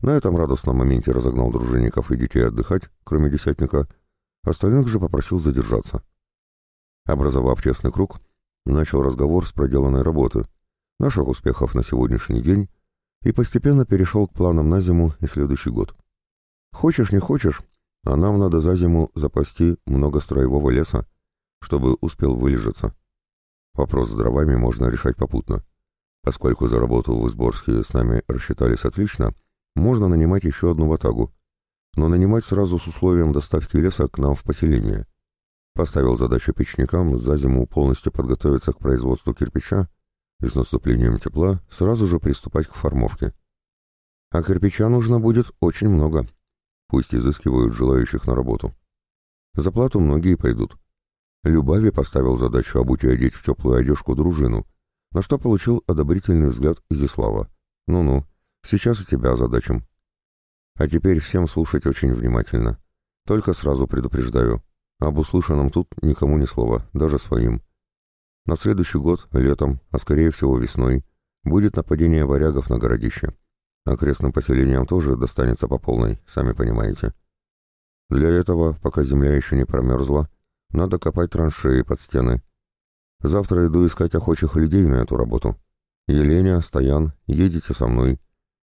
На этом радостном моменте разогнал дружинников и детей отдыхать, кроме десятника, остальных же попросил задержаться. Образовав честный круг, начал разговор с проделанной работы, наших успехов на сегодняшний день и постепенно перешел к планам на зиму и следующий год. Хочешь, не хочешь, а нам надо за зиму запасти много строевого леса, чтобы успел вылежаться. Вопрос с дровами можно решать попутно. Поскольку за работу в Изборске с нами рассчитались отлично, можно нанимать еще одну ватагу, но нанимать сразу с условием доставки леса к нам в поселение. Поставил задачу печникам за зиму полностью подготовиться к производству кирпича и с наступлением тепла сразу же приступать к формовке. А кирпича нужно будет очень много. Пусть изыскивают желающих на работу. За плату многие пойдут. Любави поставил задачу обуть и одеть в теплую одежку дружину, на что получил одобрительный взгляд Изислава. «Ну-ну, сейчас и тебя озадачим». А теперь всем слушать очень внимательно. Только сразу предупреждаю. Об услышанном тут никому ни слова, даже своим. На следующий год, летом, а скорее всего весной, будет нападение варягов на городище. Окрестным поселениям тоже достанется по полной, сами понимаете. Для этого, пока земля еще не промерзла, надо копать траншеи под стены. Завтра иду искать охочих людей на эту работу. Еленя, Стоян, едете со мной.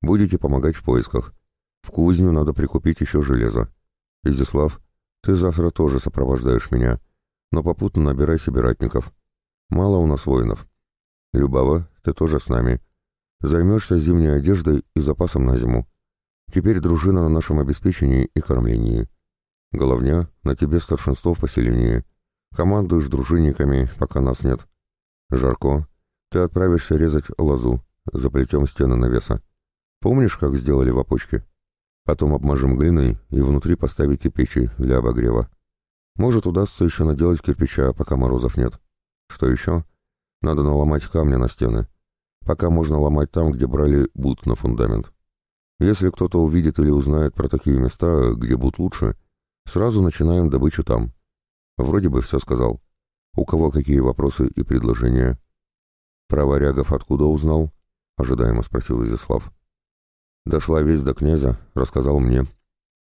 Будете помогать в поисках. В кузню надо прикупить еще железо. Изяслав, ты завтра тоже сопровождаешь меня, но попутно набирай собиратников. Мало у нас воинов. Любава, ты тоже с нами. Займешься зимней одеждой и запасом на зиму. Теперь дружина на нашем обеспечении и кормлении. Головня, на тебе старшинство в поселении. Командуешь дружинниками, пока нас нет. Жарко, ты отправишься резать лозу, заплетем стены навеса. Помнишь, как сделали в опочке? Потом обмажем глиной и внутри поставите печи для обогрева. Может, удастся еще наделать кирпича, пока морозов нет. Что еще? Надо наломать камни на стены. Пока можно ломать там, где брали бут на фундамент. Если кто-то увидит или узнает про такие места, где бут лучше, сразу начинаем добычу там. Вроде бы все сказал. У кого какие вопросы и предложения? Про варягов откуда узнал? Ожидаемо спросил Изяслав. Дошла весть до князя, рассказал мне.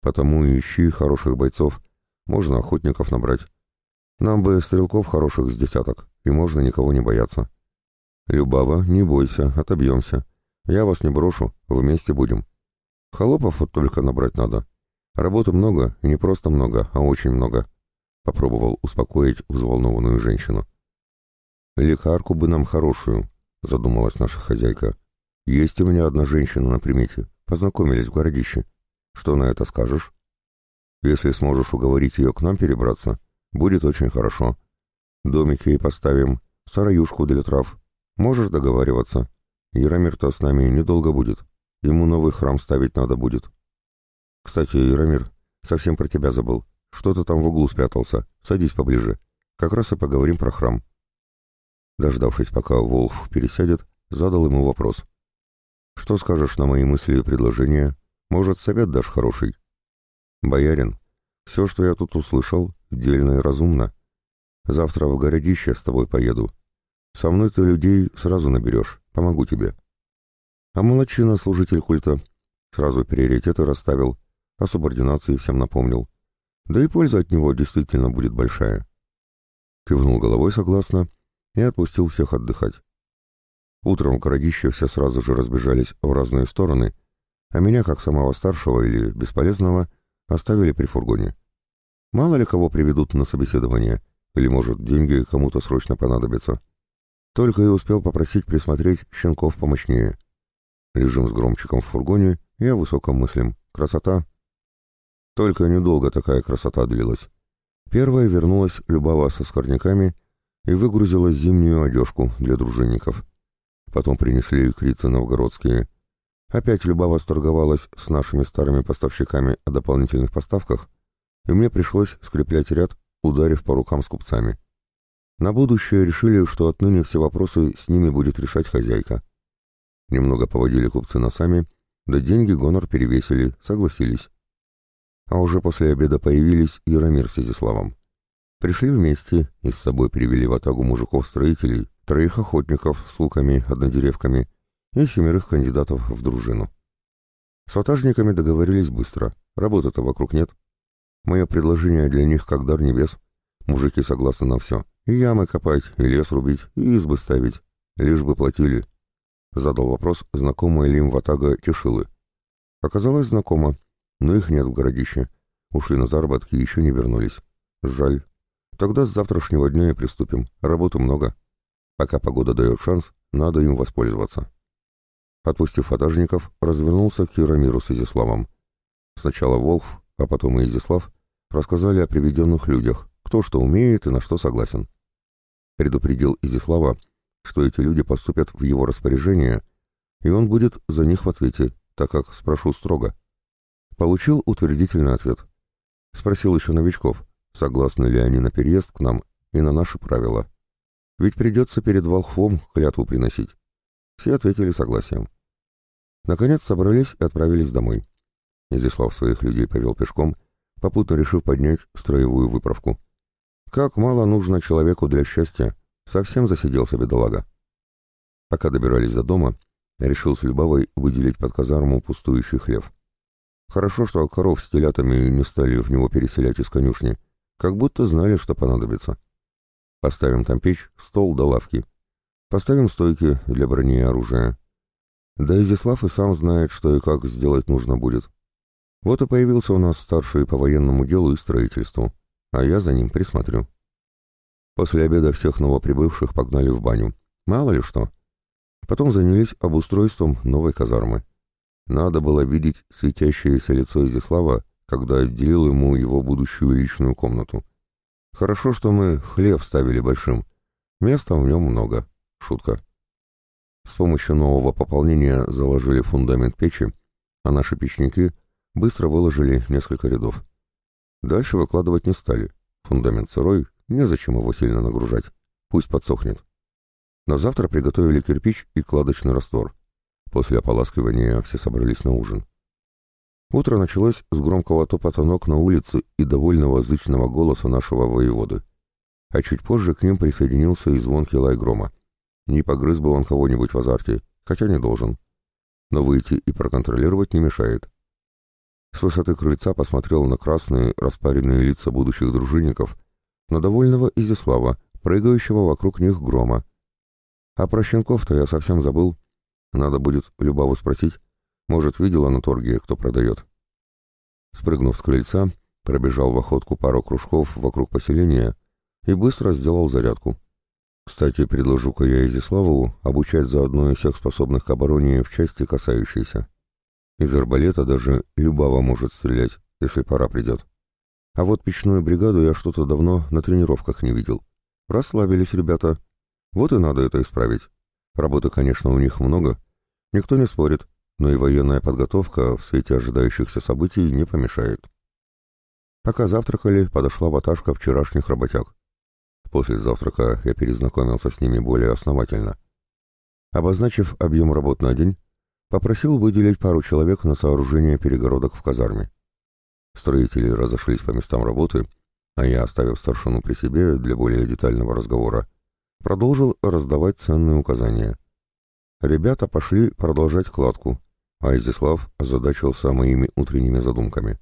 Потому ищи хороших бойцов. Можно охотников набрать. Нам бы стрелков хороших с десяток, и можно никого не бояться. «Любава, не бойся, отобьемся. Я вас не брошу, вместе будем. Холопов вот только набрать надо. Работы много, и не просто много, а очень много», — попробовал успокоить взволнованную женщину. «Лекарку бы нам хорошую», — задумалась наша хозяйка. «Есть у меня одна женщина на примете. Познакомились в городище. Что на это скажешь?» «Если сможешь уговорить ее к нам перебраться, будет очень хорошо. Домики ей поставим, сараюшку для трав, Можешь договариваться. Яромир-то с нами недолго будет. Ему новый храм ставить надо будет. Кстати, Яромир, совсем про тебя забыл. Что ты там в углу спрятался? Садись поближе. Как раз и поговорим про храм. Дождавшись, пока Волф пересядет, задал ему вопрос. Что скажешь на мои мысли и предложения? Может, совет дашь хороший? Боярин, все, что я тут услышал, дельно и разумно. Завтра в городище с тобой поеду. Со мной ты людей сразу наберешь, помогу тебе. А молодчина, служитель культа, сразу приоритеты расставил, о субординации всем напомнил. Да и польза от него действительно будет большая. Кивнул головой согласно и отпустил всех отдыхать. Утром городище все сразу же разбежались в разные стороны, а меня, как самого старшего или бесполезного, оставили при фургоне. Мало ли кого приведут на собеседование, или, может, деньги кому-то срочно понадобятся. Только и успел попросить присмотреть щенков помощнее. Лежим с громчиком в фургоне и о высоком мыслим. Красота. Только недолго такая красота длилась. Первая вернулась Любава со скорняками и выгрузила зимнюю одежку для дружинников. Потом принесли крицы новгородские. Опять Любава сторговалась с нашими старыми поставщиками о дополнительных поставках, и мне пришлось скреплять ряд, ударив по рукам с купцами. На будущее решили, что отныне все вопросы с ними будет решать хозяйка. Немного поводили купцы носами, да деньги гонор перевесили, согласились. А уже после обеда появились Яромир с Изяславом. Пришли вместе и с собой привели в атагу мужиков-строителей, троих охотников с луками, однодеревками и семерых кандидатов в дружину. С ватажниками договорились быстро, работы-то вокруг нет. Мое предложение для них как дар небес. Мужики согласны на все. И ямы копать, и лес рубить, и избы ставить. Лишь бы платили. Задал вопрос знакомая ли им ватага Тишилы. Оказалось знакомо, но их нет в городище. Ушли на заработки и еще не вернулись. Жаль. Тогда с завтрашнего дня и приступим. Работы много. Пока погода дает шанс, надо им воспользоваться. Отпустив ватажников, развернулся к Яромиру с Изиславом. Сначала Волф, а потом и Изислав рассказали о приведенных людях, кто что умеет и на что согласен предупредил Изислава, что эти люди поступят в его распоряжение, и он будет за них в ответе, так как спрошу строго. Получил утвердительный ответ. Спросил еще новичков, согласны ли они на переезд к нам и на наши правила. Ведь придется перед волхвом клятву приносить. Все ответили согласием. Наконец собрались и отправились домой. Изяслав своих людей повел пешком, попутно решив поднять строевую выправку. Как мало нужно человеку для счастья, совсем засиделся бедолага. Пока добирались до дома, решил с Любавой выделить под казарму пустующий хлев. Хорошо, что коров с телятами не стали в него переселять из конюшни, как будто знали, что понадобится. Поставим там печь, стол да лавки. Поставим стойки для брони и оружия. Да Изяслав и сам знает, что и как сделать нужно будет. Вот и появился у нас старший по военному делу и строительству, а я за ним присмотрю. После обеда всех новоприбывших погнали в баню. Мало ли что. Потом занялись обустройством новой казармы. Надо было видеть светящееся лицо Изяслава, когда отделил ему его будущую личную комнату. Хорошо, что мы хлеб ставили большим. Места в нем много. Шутка. С помощью нового пополнения заложили фундамент печи, а наши печники быстро выложили несколько рядов. Дальше выкладывать не стали. Фундамент сырой, незачем его сильно нагружать. Пусть подсохнет. На завтра приготовили кирпич и кладочный раствор. После ополаскивания все собрались на ужин. Утро началось с громкого топота ног на улице и довольного зычного голоса нашего воеводы. А чуть позже к ним присоединился и звонкий лай грома. Не погрыз бы он кого-нибудь в азарте, хотя не должен. Но выйти и проконтролировать не мешает. С высоты крыльца посмотрел на красные, распаренные лица будущих дружинников, на довольного Изяслава, прыгающего вокруг них грома. А про щенков-то я совсем забыл. Надо будет Любаву спросить. Может, видела на торге, кто продает. Спрыгнув с крыльца, пробежал в охотку пару кружков вокруг поселения и быстро сделал зарядку. Кстати, предложу-ка я Изяславу обучать заодно и всех способных к обороне в части касающейся. Из арбалета даже Любава может стрелять, если пора придет. А вот печную бригаду я что-то давно на тренировках не видел. Расслабились ребята. Вот и надо это исправить. Работы, конечно, у них много, никто не спорит, но и военная подготовка в свете ожидающихся событий не помешает. Пока завтракали, подошла ваташка вчерашних работяг. После завтрака я перезнакомился с ними более основательно. Обозначив объем работ на день, попросил выделить пару человек на сооружение перегородок в казарме. Строители разошлись по местам работы, а я, оставив старшину при себе для более детального разговора, продолжил раздавать ценные указания. Ребята пошли продолжать кладку, а Изяслав озадачился моими утренними задумками.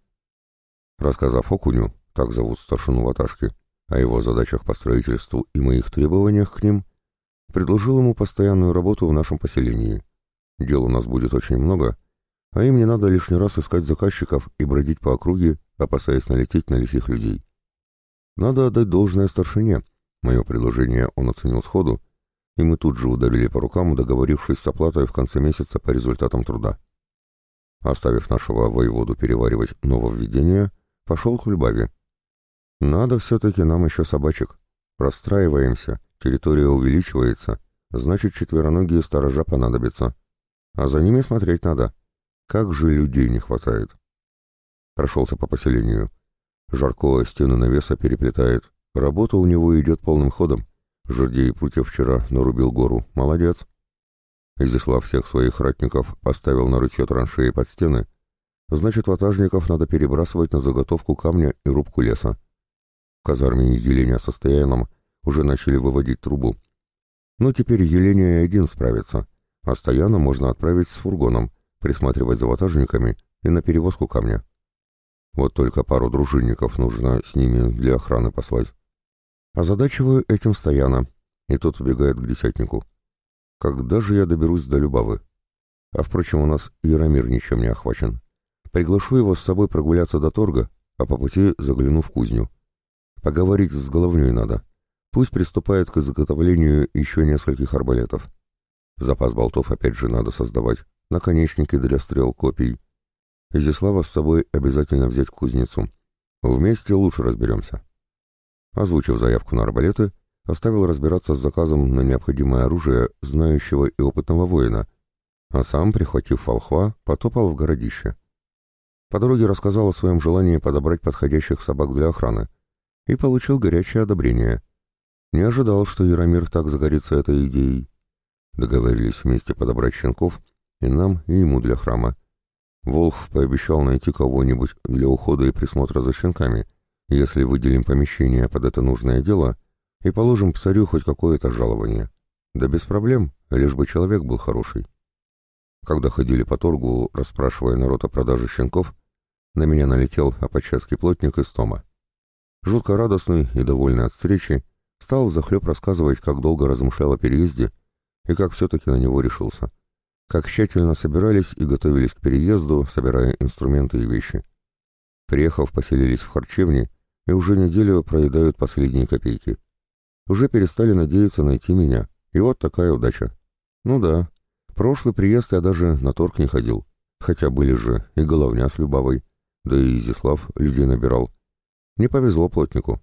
Рассказав Окуню, так зовут старшину ваташки, о его задачах по строительству и моих требованиях к ним, предложил ему постоянную работу в нашем поселении. Дел у нас будет очень много, а им не надо лишний раз искать заказчиков и бродить по округе, опасаясь налететь на лихих людей. Надо отдать должное старшине — Мое предложение он оценил сходу, и мы тут же ударили по рукам, договорившись с оплатой в конце месяца по результатам труда. Оставив нашего воеводу переваривать нововведение, пошел к Любави. «Надо все-таки нам еще собачек. Расстраиваемся, территория увеличивается, значит, четвероногие сторожа понадобятся. А за ними смотреть надо. Как же людей не хватает!» Прошелся по поселению. Жарко стены навеса переплетает, Работа у него идет полным ходом. Жердей против вчера нарубил гору. Молодец. Изяслав всех своих ратников поставил на рытье траншеи под стены. Значит, ватажников надо перебрасывать на заготовку камня и рубку леса. В казарме Еленя со Стояном уже начали выводить трубу. Но теперь Еленя один справится, а Стояна можно отправить с фургоном, присматривать за ватажниками и на перевозку камня. Вот только пару дружинников нужно с ними для охраны послать. Озадачиваю этим Стояна, и тот убегает к десятнику. Когда же я доберусь до Любавы? А впрочем, у нас Яромир ничем не охвачен. Приглашу его с собой прогуляться до торга, а по пути загляну в кузню. Поговорить с головней надо. Пусть приступает к изготовлению еще нескольких арбалетов. Запас болтов опять же надо создавать, наконечники для стрел копий. Изяслава с собой обязательно взять кузницу. Вместе лучше разберемся. Озвучив заявку на арбалеты, оставил разбираться с заказом на необходимое оружие знающего и опытного воина, а сам, прихватив волхва, потопал в городище. По дороге рассказал о своем желании подобрать подходящих собак для охраны и получил горячее одобрение. Не ожидал, что Яромир так загорится этой идеей. Договорились вместе подобрать щенков и нам, и ему для храма. Волх пообещал найти кого-нибудь для ухода и присмотра за щенками, если выделим помещение под это нужное дело и положим псарю хоть какое-то жалование. Да без проблем, лишь бы человек был хороший. Когда ходили по торгу, расспрашивая народ о продаже щенков, на меня налетел апачатский плотник из Тома. Жутко радостный и довольный от встречи, стал захлеб рассказывать, как долго размышлял о переезде и как все-таки на него решился. Как тщательно собирались и готовились к переезду, собирая инструменты и вещи. Приехав, поселились в харчевне и уже неделю проедают последние копейки. Уже перестали надеяться найти меня, и вот такая удача. Ну да, прошлый приезд я даже на торг не ходил, хотя были же и головня с Любавой, да и Изяслав людей набирал. Не повезло плотнику.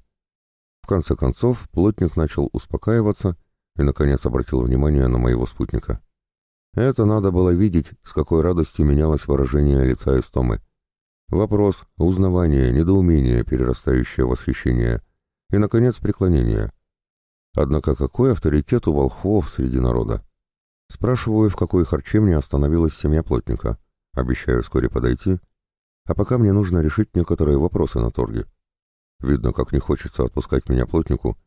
В конце концов, плотник начал успокаиваться и, наконец, обратил внимание на моего спутника. Это надо было видеть, с какой радостью менялось выражение лица Истомы. Вопрос, узнавание, недоумение, перерастающее в восхищение и, наконец, преклонение. Однако какой авторитет у волхвов среди народа? Спрашиваю, в какой харчевне остановилась семья плотника. Обещаю вскоре подойти. А пока мне нужно решить некоторые вопросы на торге. Видно, как не хочется отпускать меня плотнику,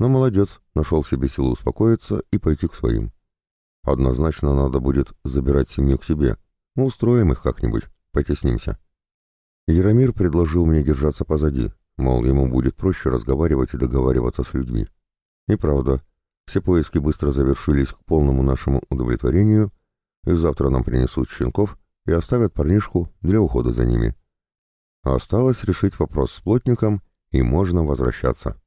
но молодец, нашел себе силу успокоиться и пойти к своим. Однозначно надо будет забирать семью к себе. Мы устроим их как-нибудь, потеснимся. Яромир предложил мне держаться позади, мол, ему будет проще разговаривать и договариваться с людьми. И правда, все поиски быстро завершились к полному нашему удовлетворению, и завтра нам принесут щенков и оставят парнишку для ухода за ними. Осталось решить вопрос с плотником и можно возвращаться.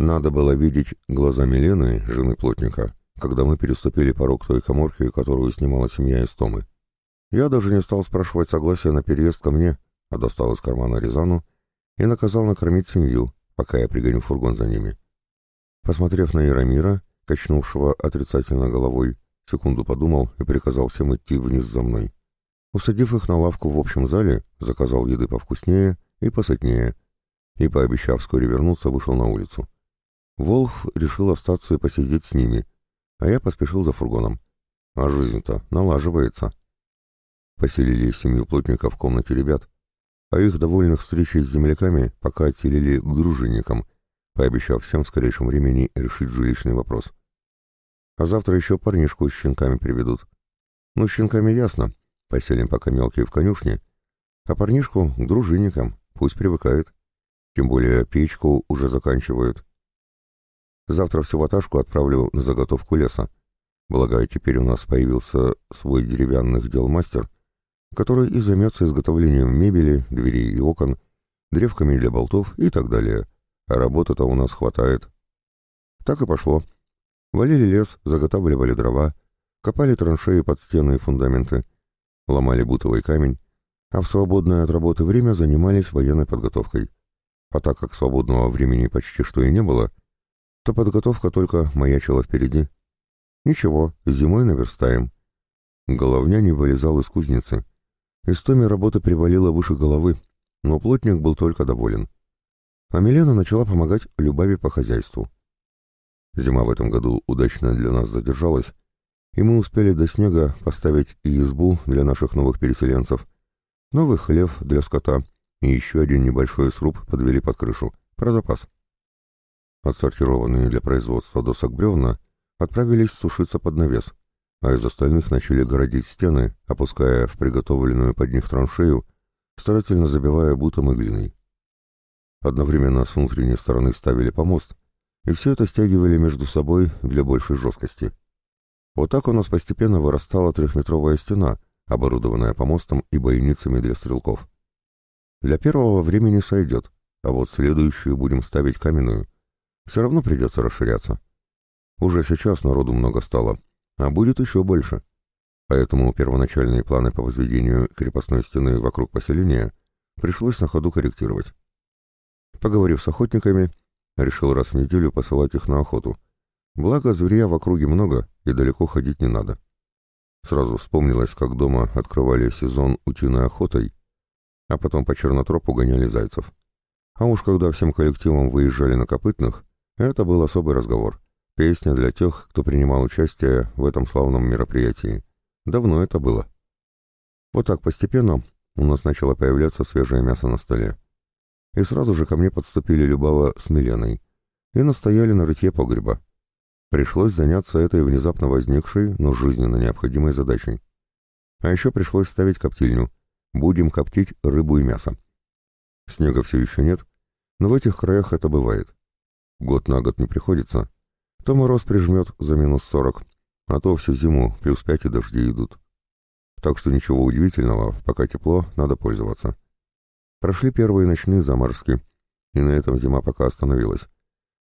Надо было видеть глаза Милены, жены плотника, когда мы переступили порог той коморки, которую снимала семья из Томы. Я даже не стал спрашивать согласия на переезд ко мне, а достал из кармана Рязану и наказал накормить семью, пока я пригоню фургон за ними. Посмотрев на Яромира, качнувшего отрицательно головой, секунду подумал и приказал всем идти вниз за мной. Усадив их на лавку в общем зале, заказал еды повкуснее и посытнее, и, пообещав вскоре вернуться, вышел на улицу. Волх решил остаться и посидеть с ними, а я поспешил за фургоном. А жизнь-то налаживается. Поселили семью плотников в комнате ребят, а их довольных встречей с земляками пока отселили к дружинникам, пообещав всем в скорейшем времени решить жилищный вопрос. А завтра еще парнишку с щенками приведут. Ну, щенками ясно, поселим пока мелкие в конюшне, а парнишку к дружинникам, пусть привыкает. Тем более печку уже заканчивают. Завтра всю ваташку отправлю на заготовку леса. Благо, теперь у нас появился свой деревянных дел мастер — который и займется изготовлением мебели, дверей и окон, древками для болтов и так далее. А работы-то у нас хватает. Так и пошло. Валили лес, заготавливали дрова, копали траншеи под стены и фундаменты, ломали бутовый камень, а в свободное от работы время занимались военной подготовкой. А так как свободного времени почти что и не было, то подготовка только маячила впереди. Ничего, зимой наверстаем. Головня не вылезал из кузницы. Истоме работа привалила выше головы, но плотник был только доволен. А Милена начала помогать Любави по хозяйству. Зима в этом году удачно для нас задержалась, и мы успели до снега поставить и избу для наших новых переселенцев, новый хлев для скота и еще один небольшой сруб подвели под крышу, про запас. Отсортированные для производства досок бревна отправились сушиться под навес а из остальных начали городить стены, опуская в приготовленную под них траншею, старательно забивая бутом и глиной. Одновременно с внутренней стороны ставили помост, и все это стягивали между собой для большей жесткости. Вот так у нас постепенно вырастала трехметровая стена, оборудованная помостом и бойницами для стрелков. Для первого времени сойдет, а вот следующую будем ставить каменную. Все равно придется расширяться. Уже сейчас народу много стало, а будет еще больше. Поэтому первоначальные планы по возведению крепостной стены вокруг поселения пришлось на ходу корректировать. Поговорив с охотниками, решил раз в неделю посылать их на охоту, Благо, зверя в округе много, и далеко ходить не надо. Сразу вспомнилось, как дома открывали сезон утиной охотой, а потом по чернотропу гоняли зайцев. А уж когда всем коллективом выезжали на копытных, это был особый разговор. Песня для тех, кто принимал участие в этом славном мероприятии. Давно это было. Вот так постепенно у нас начало появляться свежее мясо на столе. И сразу же ко мне подступили Любава с Миленой и настояли на рытье погреба. Пришлось заняться этой внезапно возникшей, но жизненно необходимой задачей. А еще пришлось ставить коптильню. Будем коптить рыбу и мясо. Снега все еще нет, но в этих краях это бывает. Год на год не приходится. То мороз прижмет за минус сорок, а то всю зиму плюс пять и дожди идут. Так что ничего удивительного, пока тепло, надо пользоваться. Прошли первые ночные заморозки, и на этом зима пока остановилась.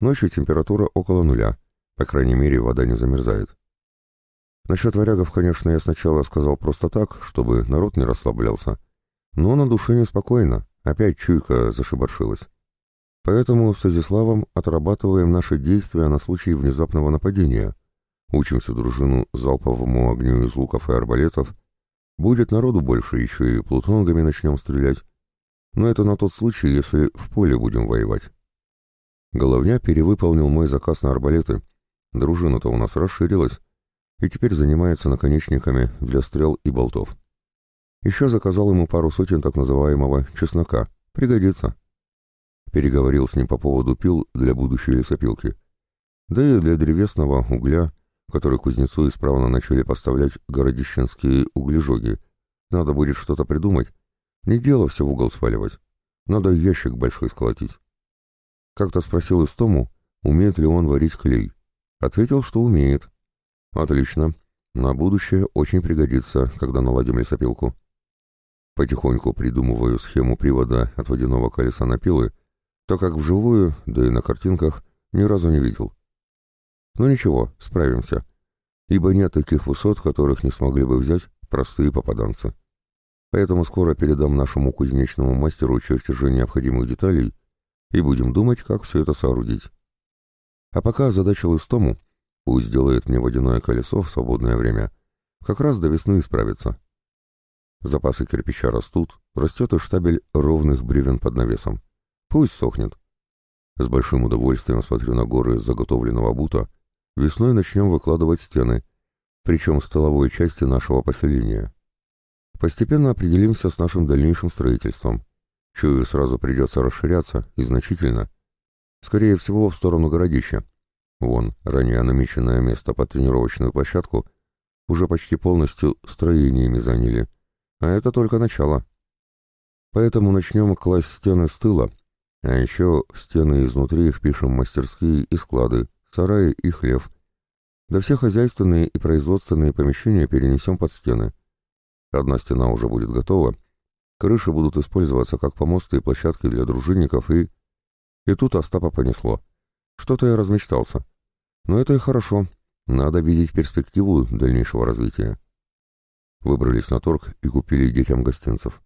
Ночью температура около нуля, по крайней мере, вода не замерзает. Насчет варягов, конечно, я сначала сказал просто так, чтобы народ не расслаблялся. Но на душе неспокойно, опять чуйка зашибаршилась. Поэтому с Изяславом отрабатываем наши действия на случай внезапного нападения. Учим всю дружину залповому огню из луков и арбалетов. Будет народу больше, еще и плутонгами начнем стрелять. Но это на тот случай, если в поле будем воевать. Головня перевыполнил мой заказ на арбалеты. Дружина-то у нас расширилась, и теперь занимается наконечниками для стрел и болтов. Еще заказал ему пару сотен так называемого чеснока. Пригодится. Переговорил с ним по поводу пил для будущей лесопилки. Да и для древесного угля, который кузнецу исправно начали поставлять городищенские углежоги. Надо будет что-то придумать. Не дело все в угол сваливать. Надо ящик большой сколотить. Как-то спросил Истому, умеет ли он варить клей. Ответил, что умеет. Отлично. На будущее очень пригодится, когда наладим лесопилку. Потихоньку придумываю схему привода от водяного колеса на пилы, так как вживую, да и на картинках, ни разу не видел. Но ничего, справимся, ибо нет таких высот, которых не смогли бы взять простые попаданцы. Поэтому скоро передам нашему кузнечному мастеру чертежи необходимых деталей и будем думать, как все это соорудить. А пока задачил Истому, пусть сделает мне водяное колесо в свободное время, как раз до весны исправится. Запасы кирпича растут, растет и штабель ровных бревен под навесом. Пусть сохнет. С большим удовольствием смотрю на горы заготовленного бута. Весной начнем выкладывать стены, причем с тыловой части нашего поселения. Постепенно определимся с нашим дальнейшим строительством. Чую, сразу придется расширяться, и значительно. Скорее всего, в сторону городища. Вон, ранее намеченное место под тренировочную площадку уже почти полностью строениями заняли. А это только начало. Поэтому начнем класть стены с тыла, а еще в стены изнутри впишем мастерские и склады, сараи и хлев. Да все хозяйственные и производственные помещения перенесем под стены. Одна стена уже будет готова. Крыши будут использоваться как помосты и площадки для дружинников и... И тут Остапа понесло. Что-то я размечтался. Но это и хорошо. Надо видеть перспективу дальнейшего развития. Выбрались на торг и купили детям гостинцев.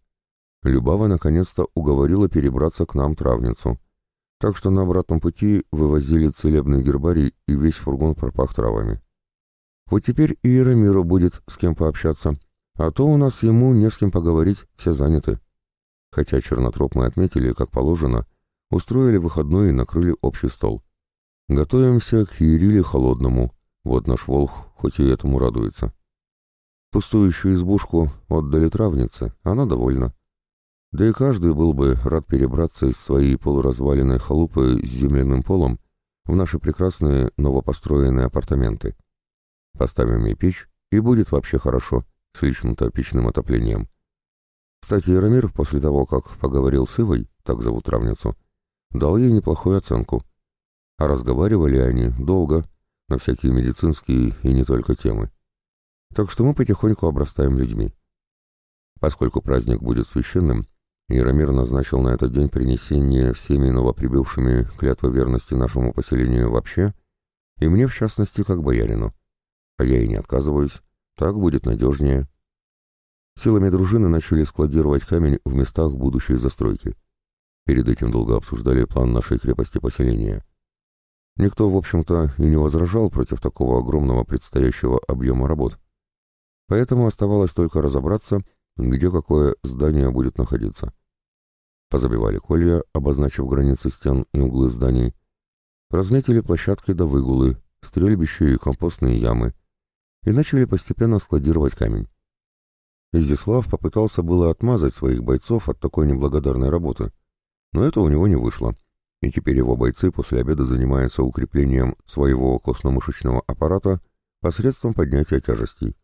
Любава наконец-то уговорила перебраться к нам травницу. Так что на обратном пути вывозили целебный гербарий и весь фургон пропах травами. Вот теперь и Ирамиру будет с кем пообщаться, а то у нас ему не с кем поговорить, все заняты. Хотя чернотроп мы отметили, как положено, устроили выходной и накрыли общий стол. Готовимся к Ериле холодному, вот наш волх хоть и этому радуется. Пустующую избушку отдали травнице, она довольна. Да и каждый был бы рад перебраться из своей полуразваленной халупы с земляным полом в наши прекрасные новопостроенные апартаменты. Поставим ей печь, и будет вообще хорошо, с личным-то печным отоплением. Кстати, Яромир, после того, как поговорил с Ивой, так зовут травницу, дал ей неплохую оценку. А разговаривали они долго, на всякие медицинские и не только темы. Так что мы потихоньку обрастаем людьми. Поскольку праздник будет священным, Яромир назначил на этот день принесение всеми новоприбывшими клятвы верности нашему поселению вообще, и мне в частности как боярину. А я и не отказываюсь, так будет надежнее. Силами дружины начали складировать камень в местах будущей застройки. Перед этим долго обсуждали план нашей крепости поселения. Никто, в общем-то, и не возражал против такого огромного предстоящего объема работ. Поэтому оставалось только разобраться, где какое здание будет находиться. Позабивали колья, обозначив границы стен и углы зданий, разметили площадки до выгулы, стрельбища и компостные ямы, и начали постепенно складировать камень. Изяслав попытался было отмазать своих бойцов от такой неблагодарной работы, но это у него не вышло, и теперь его бойцы после обеда занимаются укреплением своего костно-мышечного аппарата посредством поднятия тяжестей.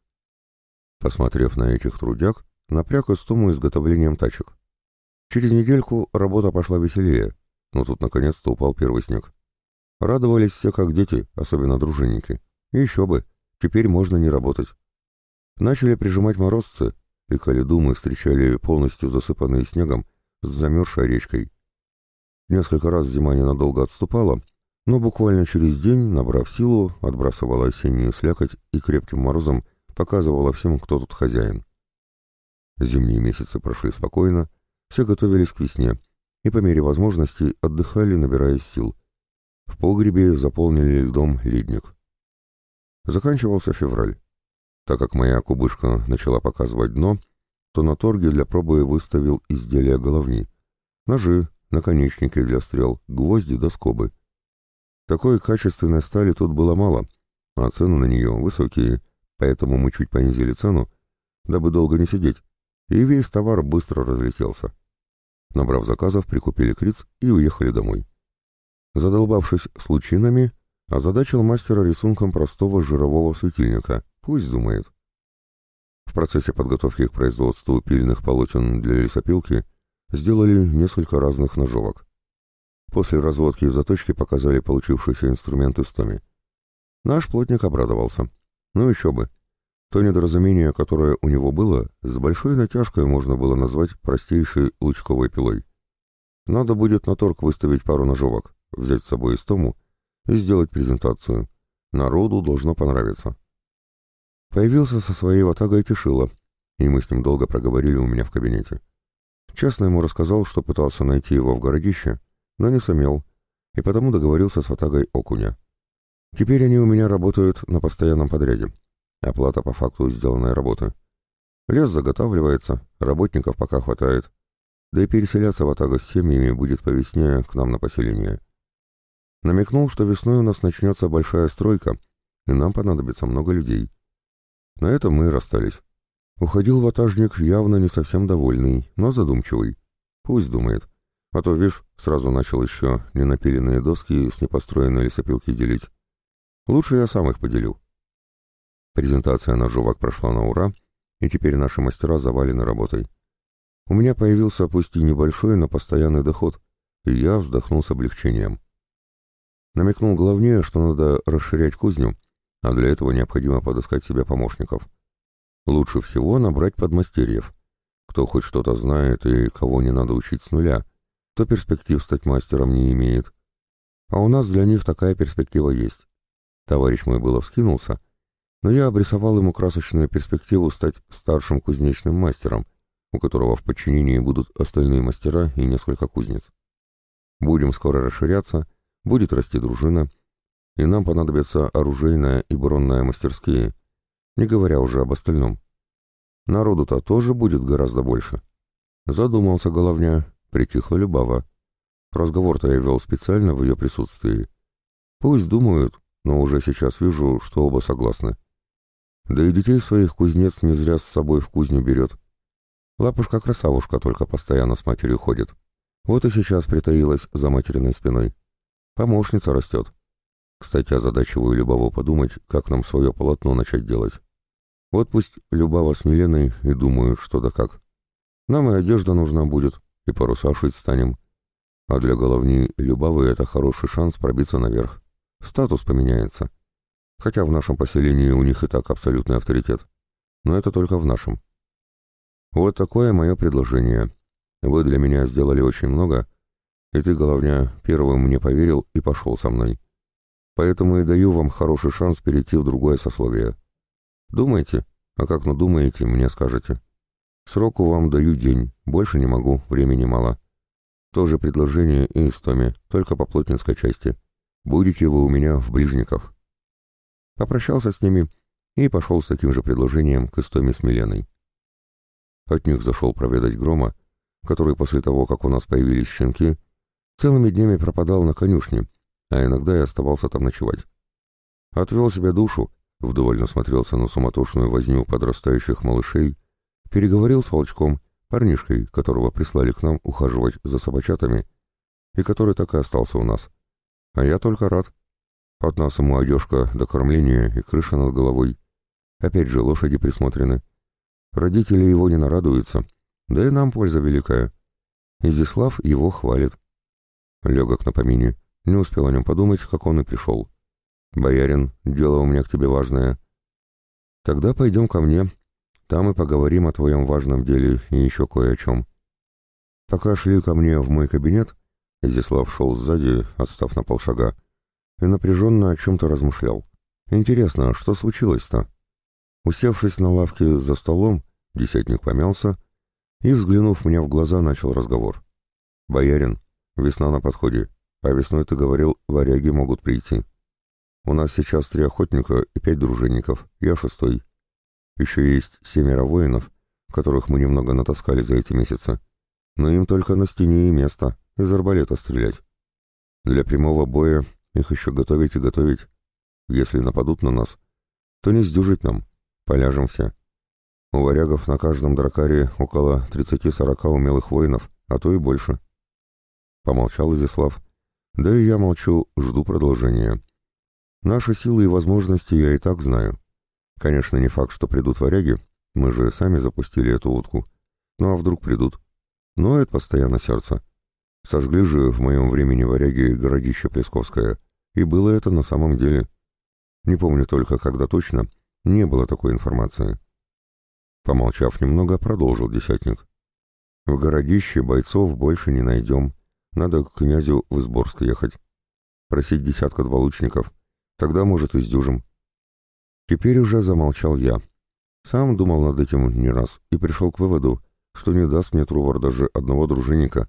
Посмотрев на этих трудяг, напряг Истому изготовлением тачек. Через недельку работа пошла веселее, но тут наконец-то упал первый снег. Радовались все как дети, особенно дружинники. И еще бы, теперь можно не работать. Начали прижимать морозцы, и Калиду встречали полностью засыпанные снегом с замерзшей речкой. Несколько раз зима ненадолго отступала, но буквально через день, набрав силу, отбрасывала осеннюю слякоть и крепким морозом показывала всем, кто тут хозяин. Зимние месяцы прошли спокойно, все готовились к весне и по мере возможности отдыхали, набираясь сил. В погребе заполнили льдом ледник. Заканчивался февраль. Так как моя кубышка начала показывать дно, то на торге для пробы выставил изделия головни. Ножи, наконечники для стрел, гвозди до скобы. Такой качественной стали тут было мало, а цены на нее высокие, поэтому мы чуть понизили цену, дабы долго не сидеть, и весь товар быстро разлетелся. Набрав заказов, прикупили криц и уехали домой. Задолбавшись с лучинами, озадачил мастера рисунком простого жирового светильника, Пусть думает. В процессе подготовки к производству пильных полотен для лесопилки сделали несколько разных ножовок. После разводки и заточки показали получившийся инструмент истоми. Наш плотник обрадовался. Ну еще бы. То недоразумение, которое у него было, с большой натяжкой можно было назвать простейшей лучковой пилой. Надо будет на торг выставить пару ножовок, взять с собой истому и сделать презентацию. Народу должно понравиться. Появился со своей ватагой Тишила, и мы с ним долго проговорили у меня в кабинете. Честно ему рассказал, что пытался найти его в городище, но не сумел, и потому договорился с ватагой Окуня. Теперь они у меня работают на постоянном подряде. Оплата по факту сделанной работы. Лес заготавливается, работников пока хватает. Да и переселяться ватага с семьями будет по весне к нам на поселение. Намекнул, что весной у нас начнется большая стройка, и нам понадобится много людей. На этом мы и расстались. Уходил ватажник явно не совсем довольный, но задумчивый. Пусть думает. А то, видишь, сразу начал еще ненапиленные доски с непостроенной лесопилки делить. Лучше я сам их поделю. Презентация ножовок прошла на ура, и теперь наши мастера завалены работой. У меня появился пусть и небольшой, но постоянный доход, и я вздохнул с облегчением. Намекнул главнее, что надо расширять кузню, а для этого необходимо подыскать себе помощников. Лучше всего набрать подмастерьев. Кто хоть что-то знает и кого не надо учить с нуля, то перспектив стать мастером не имеет. А у нас для них такая перспектива есть. Товарищ мой было вскинулся, но я обрисовал ему красочную перспективу стать старшим кузнечным мастером, у которого в подчинении будут остальные мастера и несколько кузнец. Будем скоро расширяться, будет расти дружина, и нам понадобятся оружейная и бронная мастерские, не говоря уже об остальном. Народу-то тоже будет гораздо больше. Задумался головня, притихла Любава. Разговор-то я вел специально в ее присутствии. Пусть думают, но уже сейчас вижу, что оба согласны. Да и детей своих кузнец не зря с собой в кузню берет. Лапушка-красавушка только постоянно с матерью ходит. Вот и сейчас притаилась за материной спиной. Помощница растет. Кстати, озадачиваю Любаву подумать, как нам свое полотно начать делать. Вот пусть Любава с Миленой и думают, что да как. Нам и одежда нужна будет, и паруса шить станем. А для головни Любавы это хороший шанс пробиться наверх. Статус поменяется. Хотя в нашем поселении у них и так абсолютный авторитет. Но это только в нашем. Вот такое мое предложение. Вы для меня сделали очень много, и ты, головня, первым мне поверил и пошел со мной. Поэтому и даю вам хороший шанс перейти в другое сословие. Думайте, а как надумаете, мне скажете. Сроку вам даю день, больше не могу, времени мало. Тоже предложение и истоме, только по плотницкой части. Будете вы у меня в ближниках». Попрощался с ними и пошел с таким же предложением к Истоме с Миленой. От них зашел проведать Грома, который после того, как у нас появились щенки, целыми днями пропадал на конюшне, а иногда и оставался там ночевать. Отвел себе душу, вдоволь насмотрелся на суматошную возню подрастающих малышей, переговорил с волчком, парнишкой, которого прислали к нам ухаживать за собачатами, и который так и остался у нас. А я только рад. От нас ему одежка до кормления и крыша над головой. Опять же, лошади присмотрены. Родители его не нарадуются, да и нам польза великая. Изислав его хвалит. Легок на помине, не успел о нем подумать, как он и пришел. «Боярин, дело у меня к тебе важное». «Тогда пойдем ко мне, там и поговорим о твоем важном деле и еще кое о чем». Пока шли ко мне в мой кабинет, Изяслав шел сзади, отстав на полшага, и напряженно о чем-то размышлял. «Интересно, что случилось-то?» Усевшись на лавке за столом, десятник помялся и, взглянув мне в глаза, начал разговор. «Боярин, весна на подходе, а весной, ты говорил, варяги могут прийти. У нас сейчас три охотника и пять дружинников, я шестой. Еще есть семеро воинов, которых мы немного натаскали за эти месяцы, но им только на стене и место, из арбалета стрелять. Для прямого боя их еще готовить и готовить. Если нападут на нас, то не сдюжить нам, поляжем все. У варягов на каждом дракаре около 30-40 умелых воинов, а то и больше. Помолчал Изяслав. Да и я молчу, жду продолжения. Наши силы и возможности я и так знаю. Конечно, не факт, что придут варяги, мы же сами запустили эту утку. Ну а вдруг придут? Но это постоянно сердце. Сожгли же в моем времени варяги городище Плесковское, и было это на самом деле. Не помню только, когда точно, не было такой информации. Помолчав немного, продолжил десятник. В городище бойцов больше не найдем. Надо к князю в Изборск ехать. Просить десятка-два лучников. Тогда, может, и сдюжим. Теперь уже замолчал я. Сам думал над этим не раз и пришел к выводу, что не даст мне Трувор даже одного дружинника.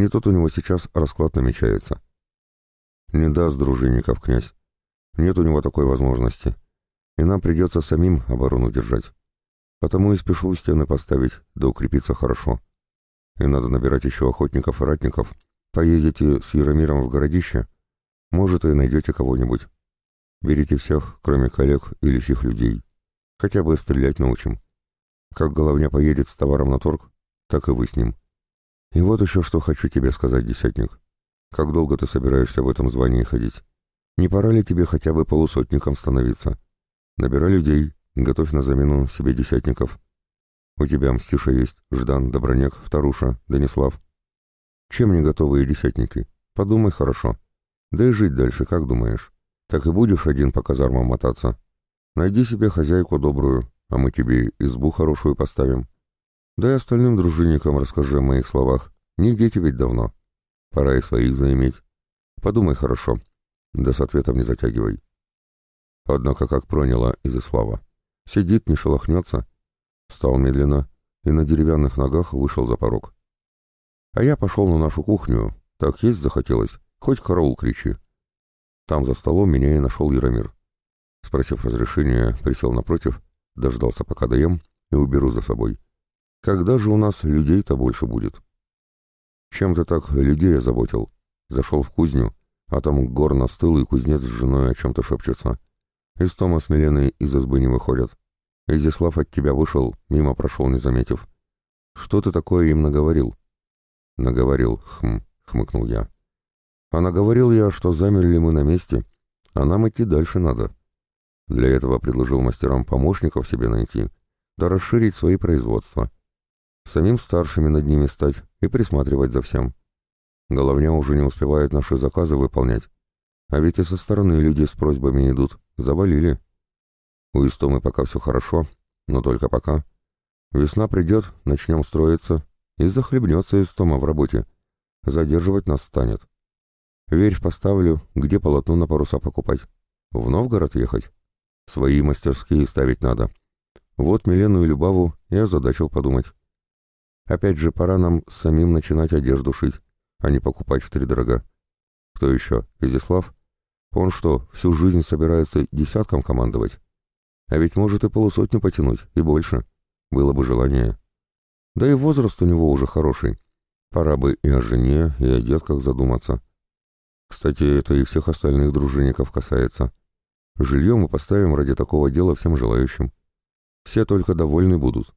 Не тот у него сейчас расклад намечается. Не даст дружинников князь. Нет у него такой возможности. И нам придется самим оборону держать. Потому и спешу стены поставить, да укрепиться хорошо. И надо набирать еще охотников и ратников. Поедете с Яромиром в городище, может, и найдете кого-нибудь. Берите всех, кроме коллег и лихих людей. Хотя бы стрелять научим. Как головня поедет с товаром на торг, так и вы с ним. И вот еще что хочу тебе сказать, десятник. Как долго ты собираешься в этом звании ходить? Не пора ли тебе хотя бы полусотником становиться? Набирай людей, Готовь на замену себе десятников. У тебя Мстиша есть, Ждан, Добронек, Вторуша, Данислав. Чем не готовые десятники? Подумай хорошо. Да и жить дальше, как думаешь? Так и будешь один по казармам мотаться. Найди себе хозяйку добрую, а мы тебе избу хорошую поставим. Да и остальным дружинникам расскажи о моих словах. Не дети ведь давно. Пора и своих заиметь. Подумай хорошо. Да с ответом не затягивай. Однако как проняла Изыслава. Сидит, не шелохнется. Встал медленно и на деревянных ногах вышел за порог. А я пошел на нашу кухню. Так есть захотелось. Хоть караул кричи. Там за столом меня и нашел Яромир. Спросив разрешения, присел напротив, дождался, пока доем, и уберу за собой. Когда же у нас людей-то больше будет? Чем ты так людей озаботил? Зашел в кузню, а там гор настыл, и кузнец с женой о чем-то шепчется. Из Тома с Миленой из избы не выходят. Изяслав от тебя вышел, мимо прошел, не заметив. Что ты такое им наговорил? Наговорил, хм, хмыкнул я. А наговорил я, что замерли мы на месте, а нам идти дальше надо. Для этого предложил мастерам помощников себе найти, да расширить свои производства. Самим старшими над ними стать и присматривать за всем. Головня уже не успевает наши заказы выполнять. А ведь и со стороны люди с просьбами идут. Завалили. У Истомы пока все хорошо, но только пока. Весна придет, начнем строиться, и захлебнется Истома в работе. Задерживать нас станет. Верь поставлю, где полотно на паруса покупать. В Новгород ехать. Свои мастерские ставить надо. Вот Милену и Любаву я задачил подумать. Опять же, пора нам самим начинать одежду шить, а не покупать втридорога. Кто еще? Изяслав? Он что, всю жизнь собирается десятком командовать? А ведь может и полусотню потянуть, и больше. Было бы желание. Да и возраст у него уже хороший. Пора бы и о жене, и о детках задуматься. Кстати, это и всех остальных дружинников касается. Жилье мы поставим ради такого дела всем желающим. Все только довольны будут.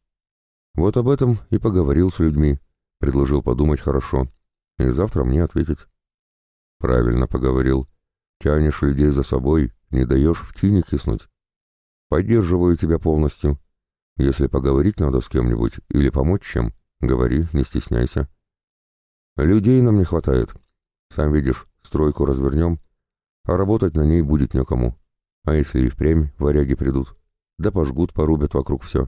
Вот об этом и поговорил с людьми, предложил подумать хорошо, и завтра мне ответить. Правильно поговорил. Тянешь людей за собой, не даешь в тени киснуть. Поддерживаю тебя полностью. Если поговорить надо с кем-нибудь или помочь чем, говори, не стесняйся. Людей нам не хватает. Сам видишь, стройку развернем, а работать на ней будет некому. А если и впрямь варяги придут, да пожгут, порубят вокруг все.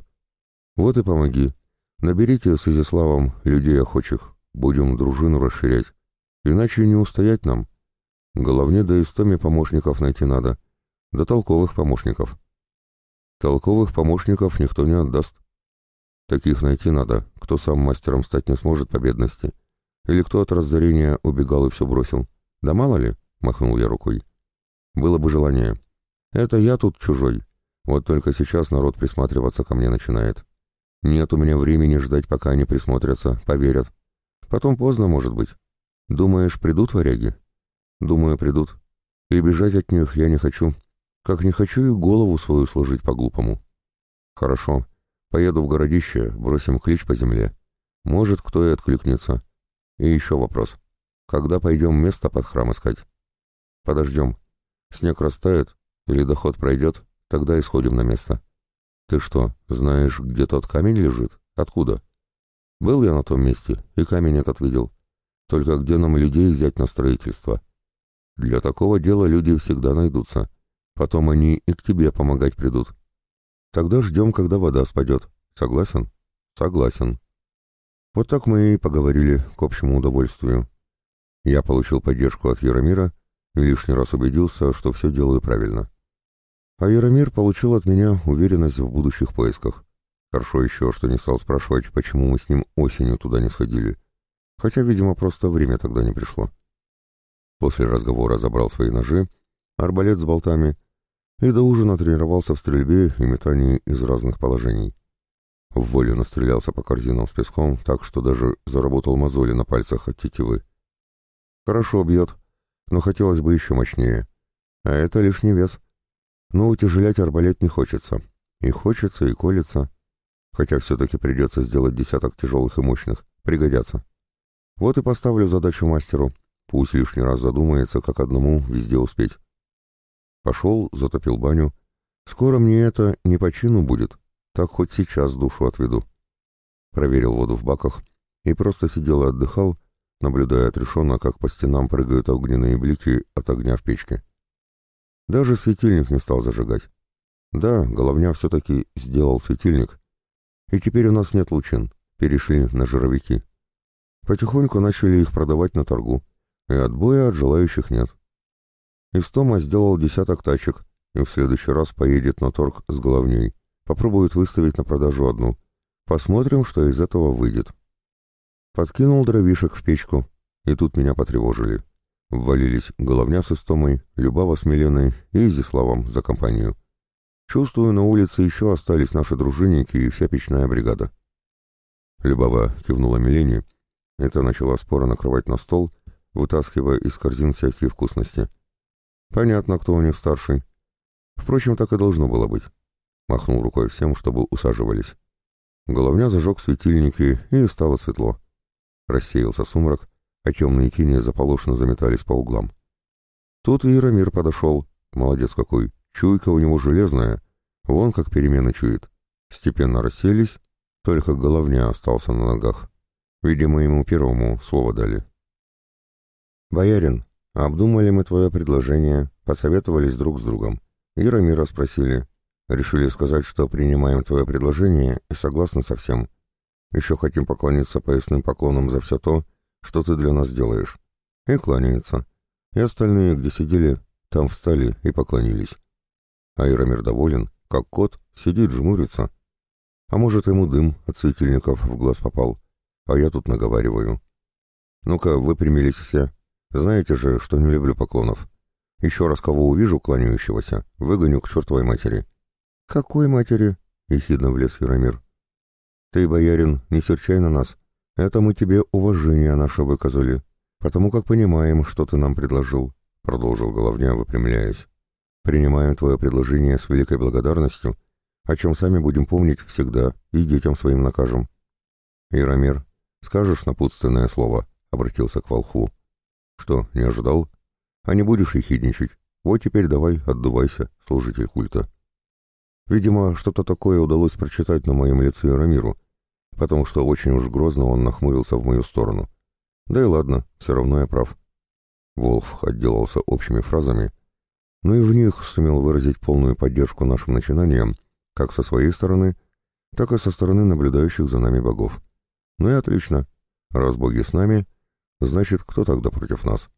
Вот и помоги. Наберите с Изяславом людей охочих, будем дружину расширять. Иначе не устоять нам. Головне да истоме помощников найти надо, да толковых помощников. Толковых помощников никто не отдаст. Таких найти надо, кто сам мастером стать не сможет по бедности. Или кто от разорения убегал и все бросил. Да мало ли, махнул я рукой. Было бы желание. Это я тут чужой. Вот только сейчас народ присматриваться ко мне начинает. Нет у меня времени ждать, пока они присмотрятся, поверят. Потом поздно, может быть. Думаешь, придут варяги? Думаю, придут. И бежать от них я не хочу. Как не хочу и голову свою сложить по-глупому. Хорошо. Поеду в городище, бросим клич по земле. Может, кто и откликнется. И еще вопрос. Когда пойдем место под храм искать? Подождем. Снег растает, или доход пройдет, тогда и сходим на место. Ты что, знаешь, где тот камень лежит? Откуда? Был я на том месте, и камень этот видел. Только где нам людей взять на строительство? Для такого дела люди всегда найдутся. Потом они и к тебе помогать придут. Тогда ждем, когда вода спадет. Согласен? Согласен. Вот так мы и поговорили к общему удовольствию. Я получил поддержку от Яромира и лишний раз убедился, что все делаю правильно. А Яромир получил от меня уверенность в будущих поисках. Хорошо еще, что не стал спрашивать, почему мы с ним осенью туда не сходили. Хотя, видимо, просто время тогда не пришло. После разговора забрал свои ножи, арбалет с болтами и до ужина тренировался в стрельбе и метании из разных положений. В волю настрелялся по корзинам с песком, так что даже заработал мозоли на пальцах от тетивы. Хорошо бьет, но хотелось бы еще мощнее. А это лишний вес. Но утяжелять арбалет не хочется. И хочется, и колется. Хотя все-таки придется сделать десяток тяжелых и мощных. Пригодятся. Вот и поставлю задачу мастеру. Пусть лишний раз задумается, как одному везде успеть. Пошел, затопил баню. Скоро мне это не по чину будет, так хоть сейчас душу отведу. Проверил воду в баках и просто сидел и отдыхал, наблюдая отрешенно, как по стенам прыгают огненные блики от огня в печке. Даже светильник не стал зажигать. Да, головня все-таки сделал светильник. И теперь у нас нет лучин, перешли на жировики. Потихоньку начали их продавать на торгу, и отбоя от желающих нет. Истома сделал десяток тачек и в следующий раз поедет на торг с головней. Попробует выставить на продажу одну. Посмотрим, что из этого выйдет. Подкинул дровишек в печку, и тут меня потревожили. Ввалились головня с Истомой, Любава с Миленой и Изиславом за компанию. Чувствую, на улице еще остались наши дружинники и вся печная бригада. Любава кивнула Милене, это начала споро накрывать на стол, вытаскивая из корзин всякие вкусности — Понятно, кто у них старший. Впрочем, так и должно было быть. Махнул рукой всем, чтобы усаживались. Головня зажег светильники, и стало светло. Рассеялся сумрак, а темные тени заполошно заметались по углам. Тут и Ирамир подошел. Молодец какой. Чуйка у него железная. Вон как перемены чует. Степенно расселись, только головня остался на ногах. Видимо, ему первому слово дали. «Боярин, Обдумали мы твое предложение, посоветовались друг с другом. Яромира спросили. Решили сказать, что принимаем твое предложение и согласны со всем. Еще хотим поклониться поясным поклонам за все то, что ты для нас делаешь. И кланяется. И остальные, где сидели, там встали и поклонились. А Яромир доволен, как кот, сидит, жмурится. А может, ему дым от светильников в глаз попал, а я тут наговариваю. Ну-ка, выпрямились все, знаете же, что не люблю поклонов. Еще раз кого увижу, кланяющегося, выгоню к чертовой матери». «Какой матери?» — ехидно влез Яромир. «Ты, боярин, не серчай на нас. Это мы тебе уважение наше выказали, потому как понимаем, что ты нам предложил», — продолжил Головня, выпрямляясь. «Принимаем твое предложение с великой благодарностью, о чем сами будем помнить всегда и детям своим накажем». «Яромир, скажешь напутственное слово?» — обратился к волху. «Что, не ожидал? А не будешь ехидничать? Вот теперь давай, отдувайся, служитель культа». Видимо, что-то такое удалось прочитать на моем лице Рамиру, потому что очень уж грозно он нахмурился в мою сторону. Да и ладно, все равно я прав. Волф отделался общими фразами, но и в них сумел выразить полную поддержку нашим начинаниям, как со своей стороны, так и со стороны наблюдающих за нами богов. Ну и отлично. Раз боги с нами, значит, кто тогда против нас?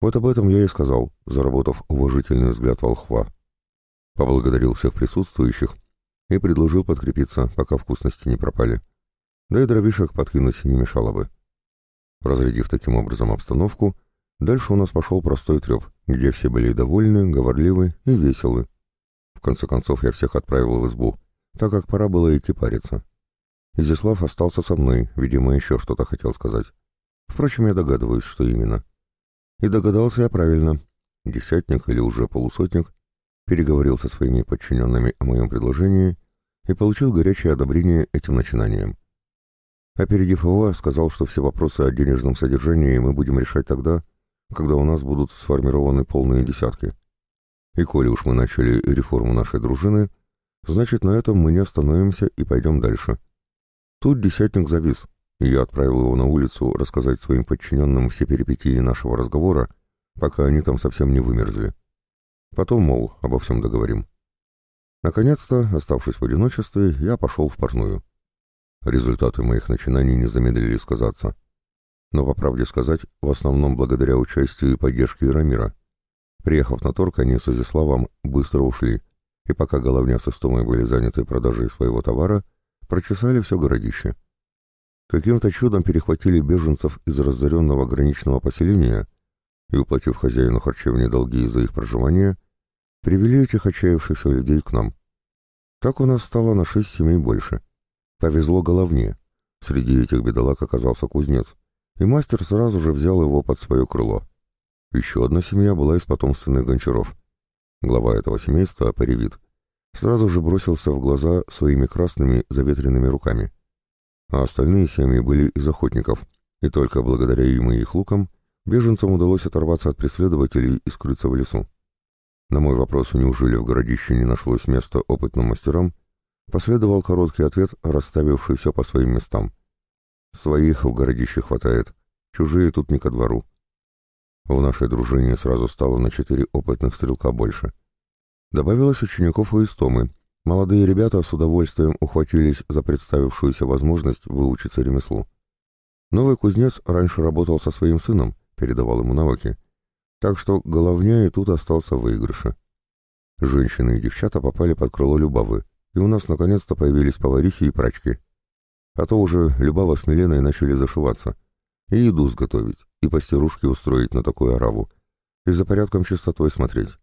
Вот об этом я и сказал, заработав уважительный взгляд волхва поблагодарил всех присутствующих и предложил подкрепиться, пока вкусности не пропали. Да и дровишек подкинуть не мешало бы. Разрядив таким образом обстановку, дальше у нас пошел простой треп, где все были довольны, говорливы и веселы. В конце концов я всех отправил в избу, так как пора было идти париться. Изяслав остался со мной, видимо, еще что-то хотел сказать. Впрочем, я догадываюсь, что именно. И догадался я правильно. Десятник или уже полусотник переговорил со своими подчиненными о моем предложении и получил горячее одобрение этим начинанием. Опередив его, сказал, что все вопросы о денежном содержании мы будем решать тогда, когда у нас будут сформированы полные десятки. И коли уж мы начали реформу нашей дружины, значит, на этом мы не остановимся и пойдем дальше. Тут десятник завис, и я отправил его на улицу рассказать своим подчиненным все перипетии нашего разговора, пока они там совсем не вымерзли. Потом, мол, обо всем договорим. Наконец-то, оставшись в одиночестве, я пошел в парную. Результаты моих начинаний не замедлили сказаться. Но, по правде сказать, в основном благодаря участию и поддержке Ирамира. Приехав на торг, они с Изяславом быстро ушли, и пока головня с Истомой были заняты продажей своего товара, прочесали все городище. Каким-то чудом перехватили беженцев из разоренного граничного поселения — и, уплатив хозяину харчевни долги за их проживание, привели этих отчаявшихся людей к нам. Так у нас стало на шесть семей больше. Повезло головне. Среди этих бедолаг оказался кузнец, и мастер сразу же взял его под свое крыло. Еще одна семья была из потомственных гончаров. Глава этого семейства, Паревит, сразу же бросился в глаза своими красными заветренными руками. А остальные семьи были из охотников, и только благодаря им и их лукам беженцам удалось оторваться от преследователей и скрыться в лесу. На мой вопрос, неужели в городище не нашлось места опытным мастерам, последовал короткий ответ, расставивший все по своим местам. «Своих в городище хватает, чужие тут не ко двору». В нашей дружине сразу стало на четыре опытных стрелка больше. Добавилось учеников и истомы. Молодые ребята с удовольствием ухватились за представившуюся возможность выучиться ремеслу. Новый кузнец раньше работал со своим сыном, передавал ему навыки. Так что головня и тут остался в. Женщины и девчата попали под крыло Любавы, и у нас наконец-то появились поварихи и прачки. А то уже Любава с Миленой начали зашиваться. И еду сготовить, и постирушки устроить на такую ораву, и за порядком чистотой смотреть.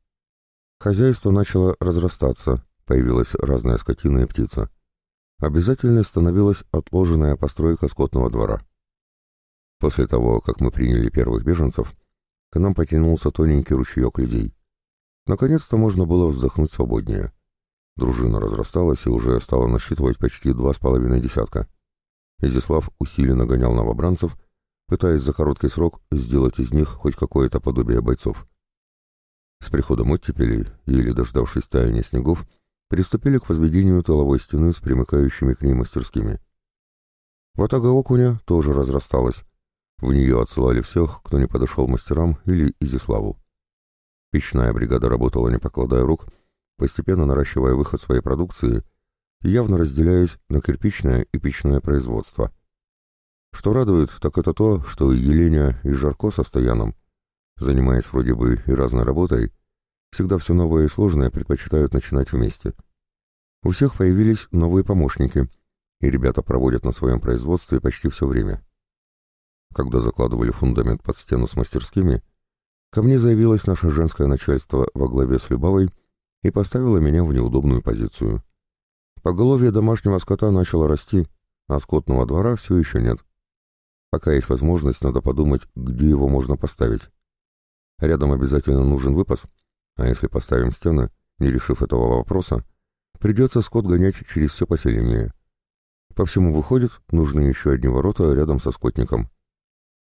Хозяйство начало разрастаться, появилась разная скотина и птица. Обязательно становилась отложенная постройка скотного двора. После того, как мы приняли первых беженцев, к нам потянулся тоненький ручеек людей. Наконец-то можно было вздохнуть свободнее. Дружина разрасталась и уже стала насчитывать почти два с половиной десятка. Изяслав усиленно гонял новобранцев, пытаясь за короткий срок сделать из них хоть какое-то подобие бойцов. С приходом оттепелей, или дождавшись таяния снегов, приступили к возведению тыловой стены с примыкающими к ней мастерскими. Ватага окуня тоже разрасталась, в нее отсылали всех, кто не подошел мастерам или Изиславу. Печная бригада работала не покладая рук, постепенно наращивая выход своей продукции, явно разделяясь на кирпичное и печное производство. Что радует, так это то, что Еленя, и Жарко со Стояном, занимаясь вроде бы и разной работой, всегда все новое и сложное предпочитают начинать вместе. У всех появились новые помощники, и ребята проводят на своем производстве почти все время. Когда закладывали фундамент под стену с мастерскими, ко мне заявилось наше женское начальство во главе с Любавой и поставило меня в неудобную позицию. Поголовье домашнего скота начало расти, а скотного двора все еще нет. Пока есть возможность, надо подумать, где его можно поставить. Рядом обязательно нужен выпас, а если поставим стены, не решив этого вопроса, придется скот гонять через все поселение. По всему выходит, нужны еще одни ворота рядом со скотником.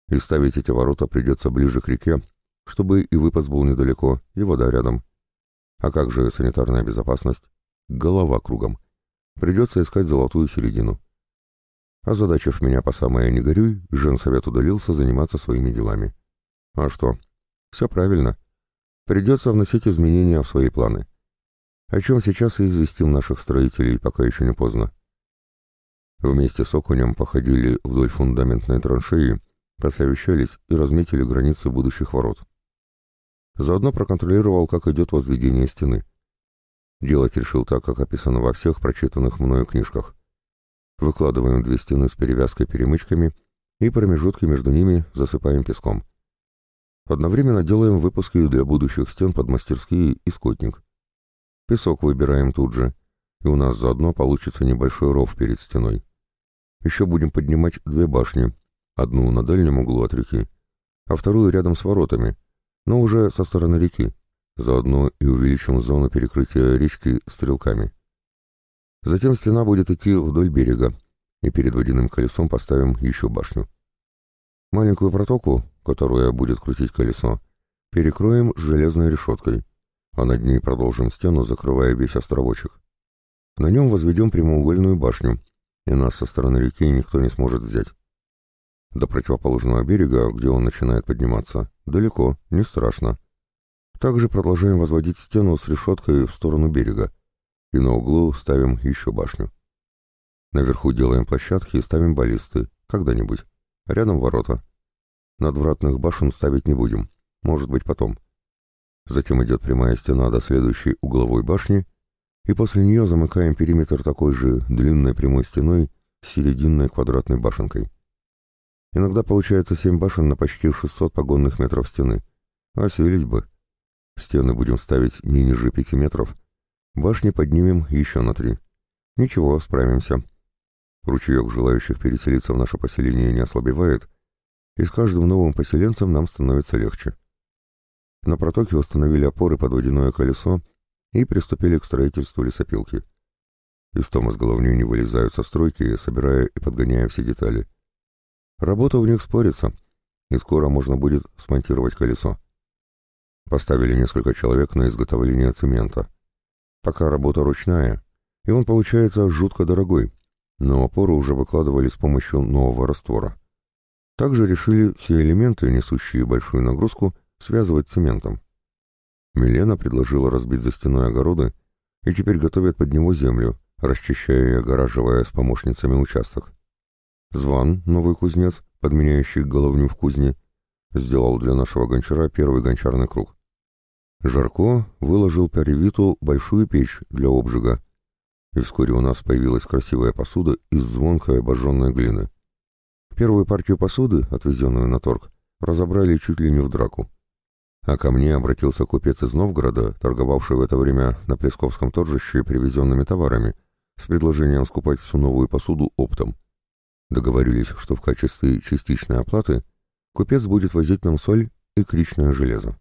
И ставить эти ворота придется ближе к реке, чтобы и выпас был недалеко, и вода рядом. А как же санитарная безопасность? Голова кругом. Придется искать золотую середину. Озадачив меня по самое не горюй, женсовет удалился заниматься своими делами. А что? Все правильно. Придется вносить изменения в свои планы. О чем сейчас и известим наших строителей, пока еще не поздно. Вместе с Окунем походили вдоль фундаментной траншеи, посовещались и разметили границы будущих ворот. Заодно проконтролировал, как идет возведение стены. Делать решил так, как описано во всех прочитанных мною книжках. Выкладываем две стены с перевязкой-перемычками и промежутки между ними засыпаем песком. Одновременно делаем выпуски для будущих стен под мастерские и скотник. Песок выбираем тут же, и у нас заодно получится небольшой ров перед стеной. Еще будем поднимать две башни, одну на дальнем углу от реки, а вторую рядом с воротами, но уже со стороны реки. Заодно и увеличим зону перекрытия речки стрелками. Затем стена будет идти вдоль берега, и перед водяным колесом поставим еще башню. Маленькую протоку, которая будет крутить колесо, перекроем железной решеткой, а над ней продолжим стену, закрывая весь островочек. На нем возведем прямоугольную башню, и нас со стороны реки никто не сможет взять. До противоположного берега, где он начинает подниматься, далеко, не страшно. Также продолжаем возводить стену с решеткой в сторону берега, и на углу ставим еще башню. Наверху делаем площадки и ставим баллисты, когда-нибудь. Рядом ворота. Надвратных башен ставить не будем, может быть потом. Затем идет прямая стена до следующей угловой башни, и после нее замыкаем периметр такой же длинной прямой стеной с серединной квадратной башенкой. Иногда получается семь башен на почти 600 погонных метров стены. Осилить бы. Стены будем ставить не ниже пяти метров. Башни поднимем еще на три. Ничего, справимся. Ручеек желающих переселиться в наше поселение не ослабевает, и с каждым новым поселенцем нам становится легче. На протоке установили опоры под водяное колесо и приступили к строительству лесопилки. Из тома с головней не вылезают со стройки, собирая и подгоняя все детали. Работа у них спорится, и скоро можно будет смонтировать колесо. Поставили несколько человек на изготовление цемента. Пока работа ручная, и он получается жутко дорогой, но опоры уже выкладывали с помощью нового раствора. Также решили все элементы, несущие большую нагрузку, связывать цементом. Милена предложила разбить за стеной огороды и теперь готовят под него землю, расчищая и огораживая с помощницами участок. Зван, новый кузнец, подменяющий головню в кузне, сделал для нашего гончара первый гончарный круг. Жарко выложил Перевиту большую печь для обжига, и вскоре у нас появилась красивая посуда из звонкой обожженной глины. Первую партию посуды, отвезенную на торг, разобрали чуть ли не в драку. А ко мне обратился купец из Новгорода, торговавший в это время на Плесковском торжище привезенными товарами, с предложением скупать всю новую посуду оптом. Договорились, что в качестве частичной оплаты купец будет возить нам соль и кричное железо.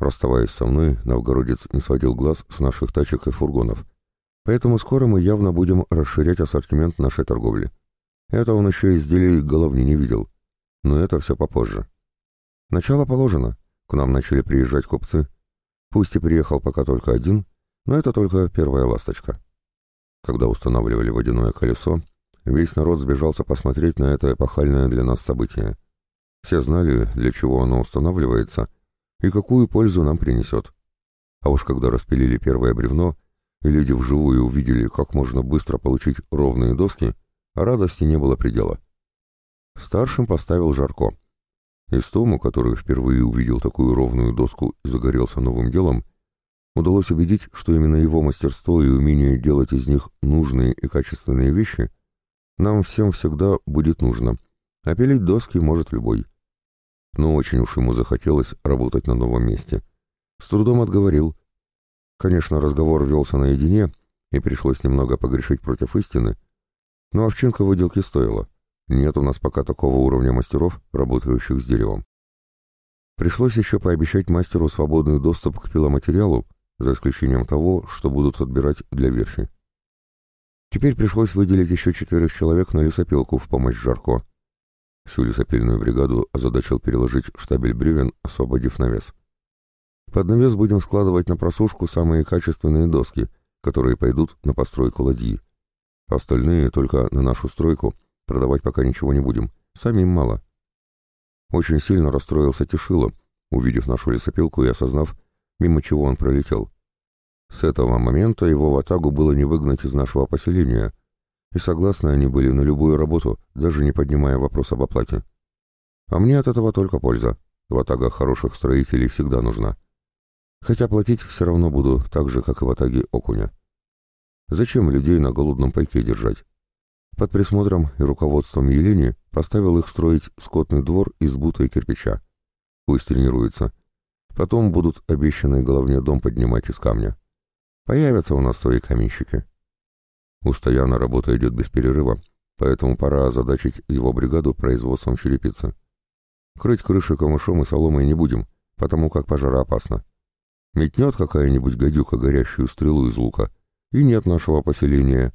Расставаясь со мной, новгородец не сводил глаз с наших тачек и фургонов, поэтому скоро мы явно будем расширять ассортимент нашей торговли. Это он еще изделий головни не видел, но это все попозже. Начало положено — к нам начали приезжать купцы. Пусть и приехал пока только один, но это только первая ласточка. Когда устанавливали водяное колесо, весь народ сбежался посмотреть на это эпохальное для нас событие. Все знали, для чего оно устанавливается и какую пользу нам принесет. А уж когда распилили первое бревно, и люди вживую увидели, как можно быстро получить ровные доски, радости не было предела. Старшим поставил Жарко. Истому, который впервые увидел такую ровную доску и загорелся новым делом, удалось убедить, что именно его мастерство и умение делать из них нужные и качественные вещи нам всем всегда будет нужно, а пилить доски может любой. но очень уж ему захотелось работать на новом месте. С трудом отговорил. Конечно, разговор велся наедине, и пришлось немного погрешить против истины, но овчинка выделки стоила. Нет у нас пока такого уровня мастеров, работающих с деревом. Пришлось еще пообещать мастеру свободный доступ к пиломатериалу, за исключением того, что будут отбирать для верфи. Теперь пришлось выделить еще четверых человек на лесопилку в помощь Жарко. Всю лесопильную бригаду озадачил переложить штабель бревен, освободив навес. Под навес будем складывать на просушку самые качественные доски, которые пойдут на постройку ладьи. Остальные только на нашу стройку, продавать пока ничего не будем, самим мало. Очень сильно расстроился Тишило, увидев нашу лесопилку и осознав, мимо чего он пролетел. С этого момента его в атагу было не выгнать из нашего поселения, и согласны они были на любую работу, даже не поднимая вопрос об оплате. А мне от этого только польза. В атагах хороших строителей всегда нужна. Хотя платить все равно буду так же, как и в атаге окуня. Зачем людей на голодном пайке держать? Под присмотром и руководством Елени поставил их строить скотный двор из бута и кирпича. Пусть тренируются. Потом будут обещанный головне дом поднимать из камня. Появятся у нас свои каменщики. У Стояна работа идет без перерыва, поэтому пора озадачить его бригаду производством черепицы. Крыть крыши камышом и соломой не будем, потому как пожароопасно. Метнет какая-нибудь гадюка горящую стрелу из лука, и нет нашего поселения,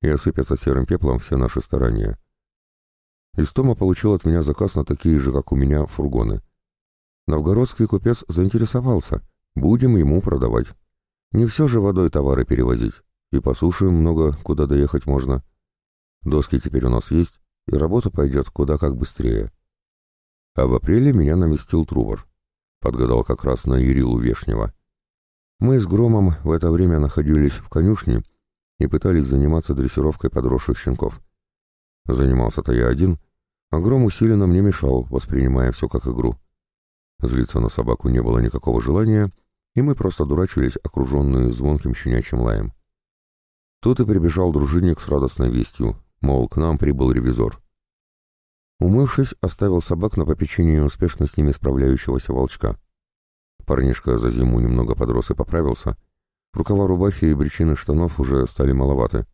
и осыпятся серым пеплом все наши старания. Истома получил от меня заказ на такие же, как у меня, фургоны. Новгородский купец заинтересовался, будем ему продавать. Не все же водой товары перевозить, и по суше много, куда доехать можно. Доски теперь у нас есть, и работа пойдет куда как быстрее. А в апреле меня навестил Трувор. Подгадал как раз на Ирилу Вешнего. Мы с Громом в это время находились в конюшне и пытались заниматься дрессировкой подросших щенков. Занимался-то я один, а Гром усиленно мне мешал, воспринимая все как игру. Злиться на собаку не было никакого желания, и мы просто дурачились, окруженные звонким щенячьим лаем. Тут и прибежал дружинник с радостной вестью, мол, к нам прибыл ревизор. Умывшись, оставил собак на попечение успешно с ними справляющегося волчка. Парнишка за зиму немного подрос и поправился. Рукава рубахи и брючины штанов уже стали маловаты.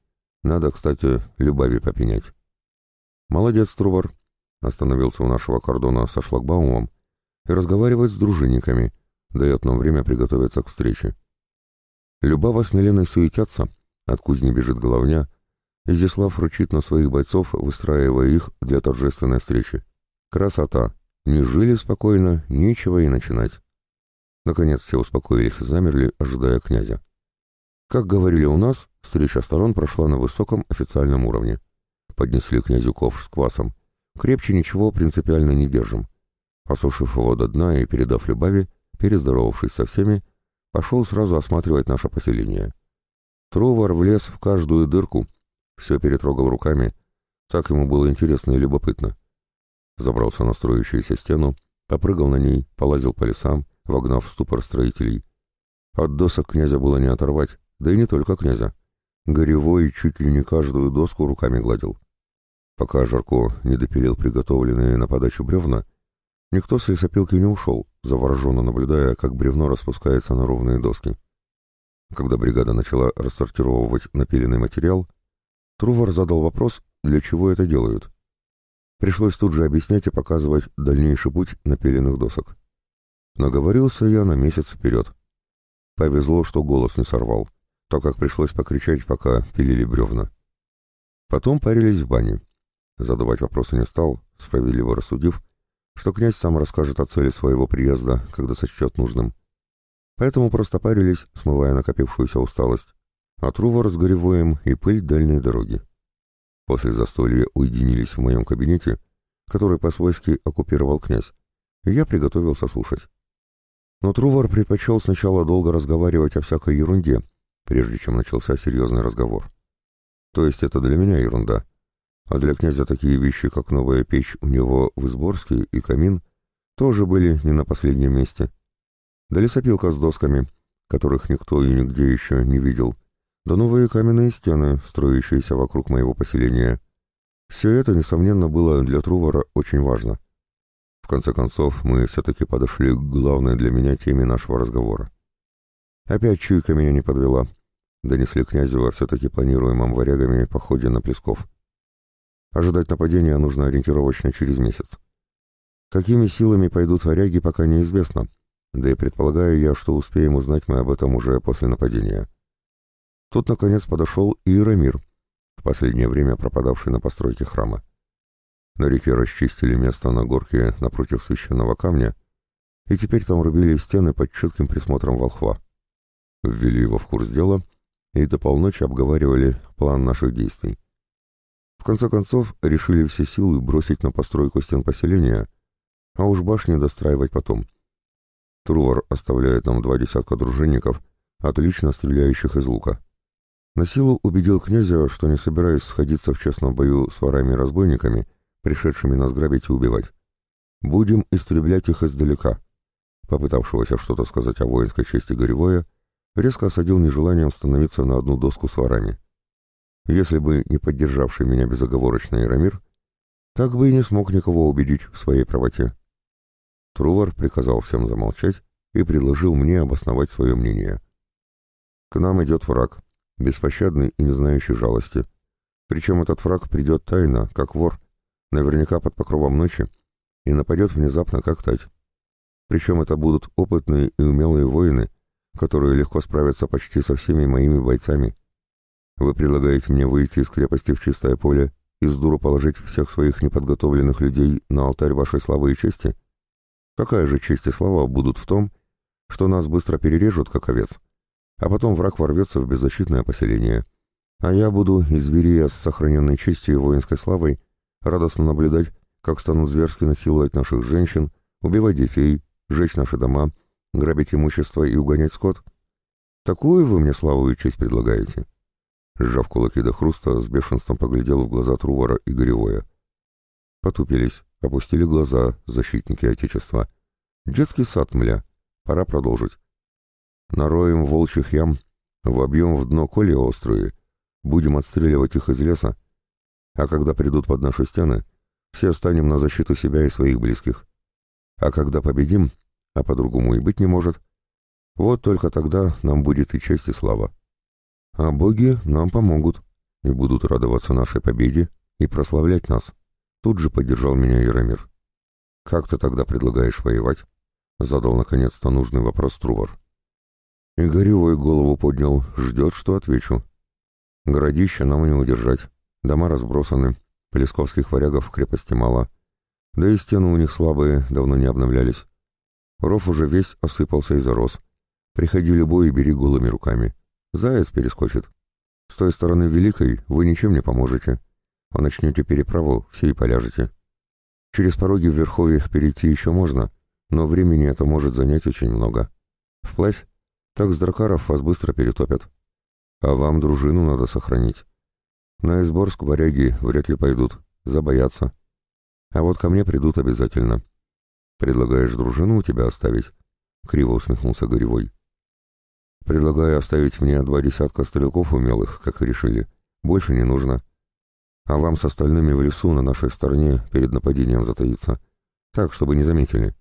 Надо, кстати, Любави попенять. «Молодец, Трубар!» Остановился у нашего кордона со шлагбаумом и разговаривать с дружинниками, дает нам время приготовиться к встрече. Любава с Миленой суетятся, от кузни бежит головня, Изяслав рычит на своих бойцов, выстраивая их для торжественной встречи. Красота! Не жили спокойно, нечего и начинать. Наконец все успокоились и замерли, ожидая князя. Как говорили у нас, встреча сторон прошла на высоком официальном уровне. Поднесли князю ковш с квасом. Крепче ничего принципиально не держим. Осушив его до дна и передав Любави, перездоровавшись со всеми, пошел сразу осматривать наше поселение. Трувар влез в каждую дырку, все перетрогал руками, так ему было интересно и любопытно. Забрался на строящуюся стену, попрыгал на ней, полазил по лесам, вогнав в ступор строителей. От досок князя было не оторвать, да и не только князя. Горевой чуть ли не каждую доску руками гладил. Пока Жарко не допилил приготовленные на подачу бревна, никто с лесопилки не ушел, завороженно наблюдая, как бревно распускается на ровные доски. Когда бригада начала рассортировывать напиленный материал, Трувор задал вопрос, для чего это делают. Пришлось тут же объяснять и показывать дальнейший путь напиленных досок. Наговорился я на месяц вперед. Повезло, что голос не сорвал, так как пришлось покричать, пока пилили бревна. Потом парились в бане. Задавать вопросы не стал, справедливо рассудив, что князь сам расскажет о цели своего приезда, когда сочтет нужным. Поэтому просто парились, смывая накопившуюся усталость, а Трувор с Горевоем и пыль дальней дороги. После застолья уединились в моем кабинете, который по-свойски оккупировал князь, и я приготовился слушать. Но Трувор предпочел сначала долго разговаривать о всякой ерунде, прежде чем начался серьезный разговор. То есть это для меня ерунда. А для князя такие вещи, как новая печь у него в Изборске и камин, тоже были не на последнем месте. Да лесопилка с досками, которых никто и нигде еще не видел, да новые каменные стены, строящиеся вокруг моего поселения. Все это, несомненно, было для Трувора очень важно. В конце концов, мы все-таки подошли к главной для меня теме нашего разговора. Опять чуйка меня не подвела. Донесли князю о все-таки планируемом варягами походе на Плесков. Ожидать нападения нужно ориентировочно через месяц. Какими силами пойдут варяги, пока неизвестно, да и предполагаю я, что успеем узнать мы об этом уже после нападения. Тут, наконец, подошел и Иеромир, в последнее время пропадавший на постройке храма. На реке расчистили место на горке напротив священного камня, и теперь там рубили стены под чутким присмотром волхва. Ввели его в курс дела и до полночи обговаривали план наших действий. В конце концов, решили все силы бросить на постройку стен поселения, а уж башни достраивать потом. Трувор оставляет нам два десятка дружинников, отлично стреляющих из лука. На силу убедил князя, что не собираюсь сходиться в честном бою с ворами-разбойниками, пришедшими нас грабить и убивать. Будем истреблять их издалека. Попытавшегося что-то сказать о воинской чести Горевое, резко осадил нежеланием становиться на одну доску с ворами. Если бы не поддержавший меня безоговорочно Ирамир, так бы и не смог никого убедить в своей правоте. Трувор приказал всем замолчать и предложил мне обосновать свое мнение. К нам идет враг, беспощадный и не знающий жалости. Причем этот враг придет тайно, как вор, наверняка под покровом ночи, и нападет внезапно, как тать. Причем это будут опытные и умелые воины, которые легко справятся почти со всеми моими бойцами. Вы предлагаете мне выйти из крепости в чистое поле и с дуру положить всех своих неподготовленных людей на алтарь вашей славы и чести? Какая же честь и слава будут в том, что нас быстро перережут, как овец, а потом враг ворвется в беззащитное поселение, а я буду из Верия с сохраненной честью и воинской славой радостно наблюдать, как станут зверски насиловать наших женщин, убивать детей, жечь наши дома, грабить имущество и угонять скот? Такую вы мне славу и честь предлагаете?» Сжав кулаки до хруста, с бешенством поглядел в глаза Трувора и Горевое. Потупились, опустили глаза защитники Отечества. «Детский сад, мля. Пора продолжить. Нароем волчьих ям, вобьем в дно коли острые, будем отстреливать их из леса, а когда придут под наши стены, все станем на защиту себя и своих близких. А когда победим, а по-другому и быть не может, вот только тогда нам будет и честь, и слава. А боги нам помогут и будут радоваться нашей победе и прославлять нас. Тут же поддержал меня Яромир. «Как ты тогда предлагаешь воевать?» Задал наконец-то нужный вопрос Трувор. Игоревой голову поднял, ждет, что отвечу. Городище нам не удержать, дома разбросаны, плесковских варягов в крепости мало, да и стены у них слабые, давно не обновлялись. Ров уже весь осыпался и зарос. Приходи любой и бери голыми руками. Заяц перескочит. С той стороны Великой вы ничем не поможете. А начнете переправу, все и поляжете. Через пороги в Верховьях перейти еще можно, но времени это может занять очень много. Вплавь, так с дракаров вас быстро перетопят. А вам дружину надо сохранить. На Изборск варяги вряд ли пойдут, забоятся. А вот ко мне придут обязательно. «Предлагаешь дружину у тебя оставить?» — криво усмехнулся Горевой. «Предлагаю оставить мне два десятка стрелков умелых, как и решили. Больше не нужно. А вам с остальными в лесу на нашей стороне перед нападением затаиться. Так, чтобы не заметили.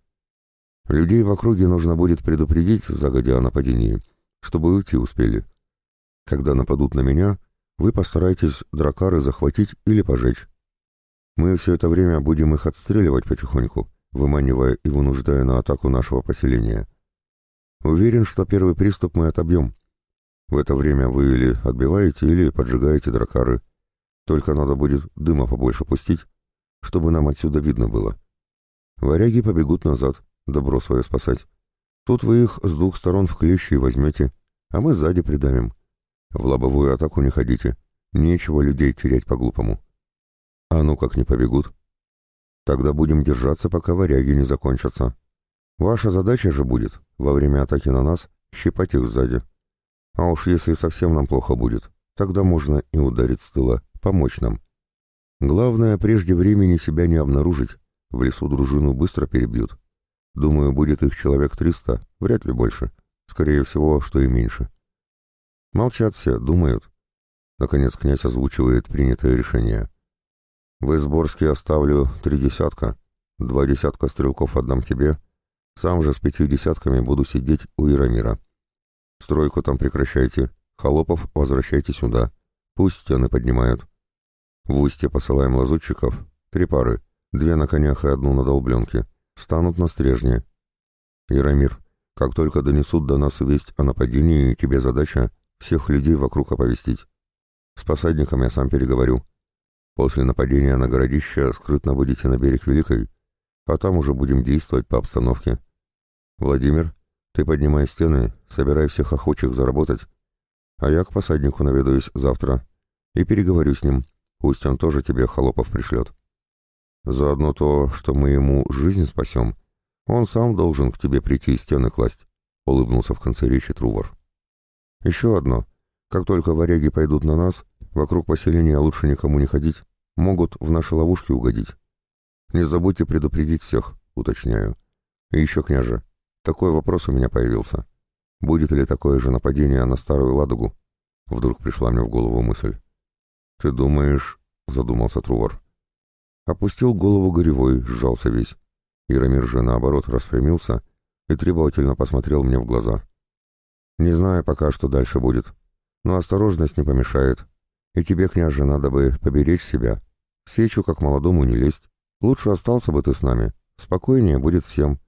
Людей в округе нужно будет предупредить, загодя о нападении, чтобы уйти успели. Когда нападут на меня, вы постарайтесь дракары захватить или пожечь. Мы все это время будем их отстреливать потихоньку, выманивая и вынуждая на атаку нашего поселения. Уверен, что первый приступ мы отобьем. В это время вы или отбиваете, или поджигаете дракары. Только надо будет дыма побольше пустить, чтобы нам отсюда видно было. Варяги побегут назад, добро свое спасать. Тут вы их с двух сторон в клещи возьмете, а мы сзади придавим. В лобовую атаку не ходите, нечего людей терять по-глупому. А ну как не побегут, Тогда будем держаться, пока варяги не закончатся. Ваша задача же будет, во время атаки на нас, щипать их сзади. А уж если совсем нам плохо будет, тогда можно и ударить с тыла, помочь нам. Главное, прежде времени себя не обнаружить. В лесу дружину быстро перебьют. Думаю, будет их человек триста, вряд ли больше. Скорее всего, что и меньше. Молчат все, думают. Наконец князь озвучивает принятое решение. В Изборске оставлю три десятка. Два десятка стрелков отдам тебе, сам же с пятью десятками буду сидеть у Ирамира. Стройку там прекращайте, холопов возвращайте сюда, пусть стены поднимают. В устье посылаем лазутчиков, три пары, две на конях и одну на долбленке, встанут на стрежне. Ирамир, как только донесут до нас весть о нападении, тебе задача всех людей вокруг оповестить. С посадником я сам переговорю. После нападения на городище скрытно будете на берег Великой, а там уже будем действовать по обстановке. Владимир, ты поднимай стены, собирай всех охочих заработать, а я к посаднику наведаюсь завтра и переговорю с ним, пусть он тоже тебе холопов пришлет. Заодно то, что мы ему жизнь спасем, он сам должен к тебе прийти и стены класть, — улыбнулся в конце речи Трувор. Еще одно. Как только варяги пойдут на нас, вокруг поселения лучше никому не ходить, могут в наши ловушки угодить. Не забудьте предупредить всех, уточняю. И еще, княже, такой вопрос у меня появился. Будет ли такое же нападение на Старую Ладогу? Вдруг пришла мне в голову мысль. Ты думаешь, задумался Трувор. Опустил голову горевой, сжался весь. Ирамир же, наоборот, распрямился и требовательно посмотрел мне в глаза. Не знаю пока, что дальше будет, но осторожность не помешает. И тебе, княже, надо бы поберечь себя. Сечу, как молодому, не лезть. Лучше остался бы ты с нами. Спокойнее будет всем.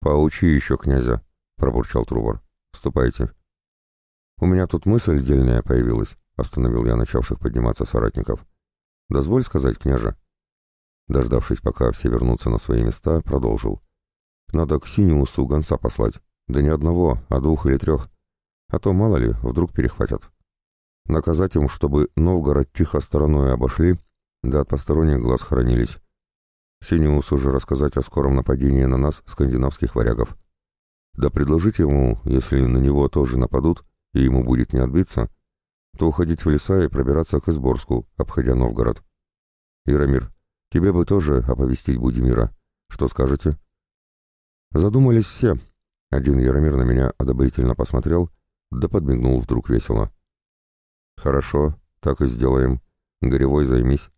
Поучи еще князя, пробурчал Трувор. Ступайте. У меня тут мысль дельная появилась, остановил я начавших подниматься соратников. Дозволь сказать, княже. Дождавшись, пока все вернутся на свои места, продолжил. Надо к Синиусу гонца послать. Да не одного, а двух или трех. А то, мало ли, вдруг перехватят. Наказать им, чтобы Новгород тихо стороной обошли, да от посторонних глаз хоронились. Синиусу же рассказать о скором нападении на нас скандинавских варягов. Да предложить ему, если на него тоже нападут, и ему будет не отбиться, то уходить в леса и пробираться к Изборску, обходя Новгород. Ирамир, тебе бы тоже оповестить Будимира. Что скажете? Задумались все. Один Яромир на меня одобрительно посмотрел, да подмигнул вдруг весело. Хорошо, так и сделаем. Горевой займись.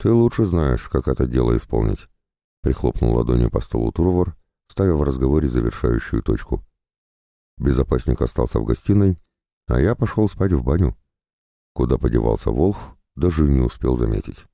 «Ты лучше знаешь, как это дело исполнить», — прихлопнул ладонью по столу Турвор, ставя в разговоре завершающую точку. Безопасник остался в гостиной, а я пошел спать в баню. Куда подевался Волх, даже не успел заметить.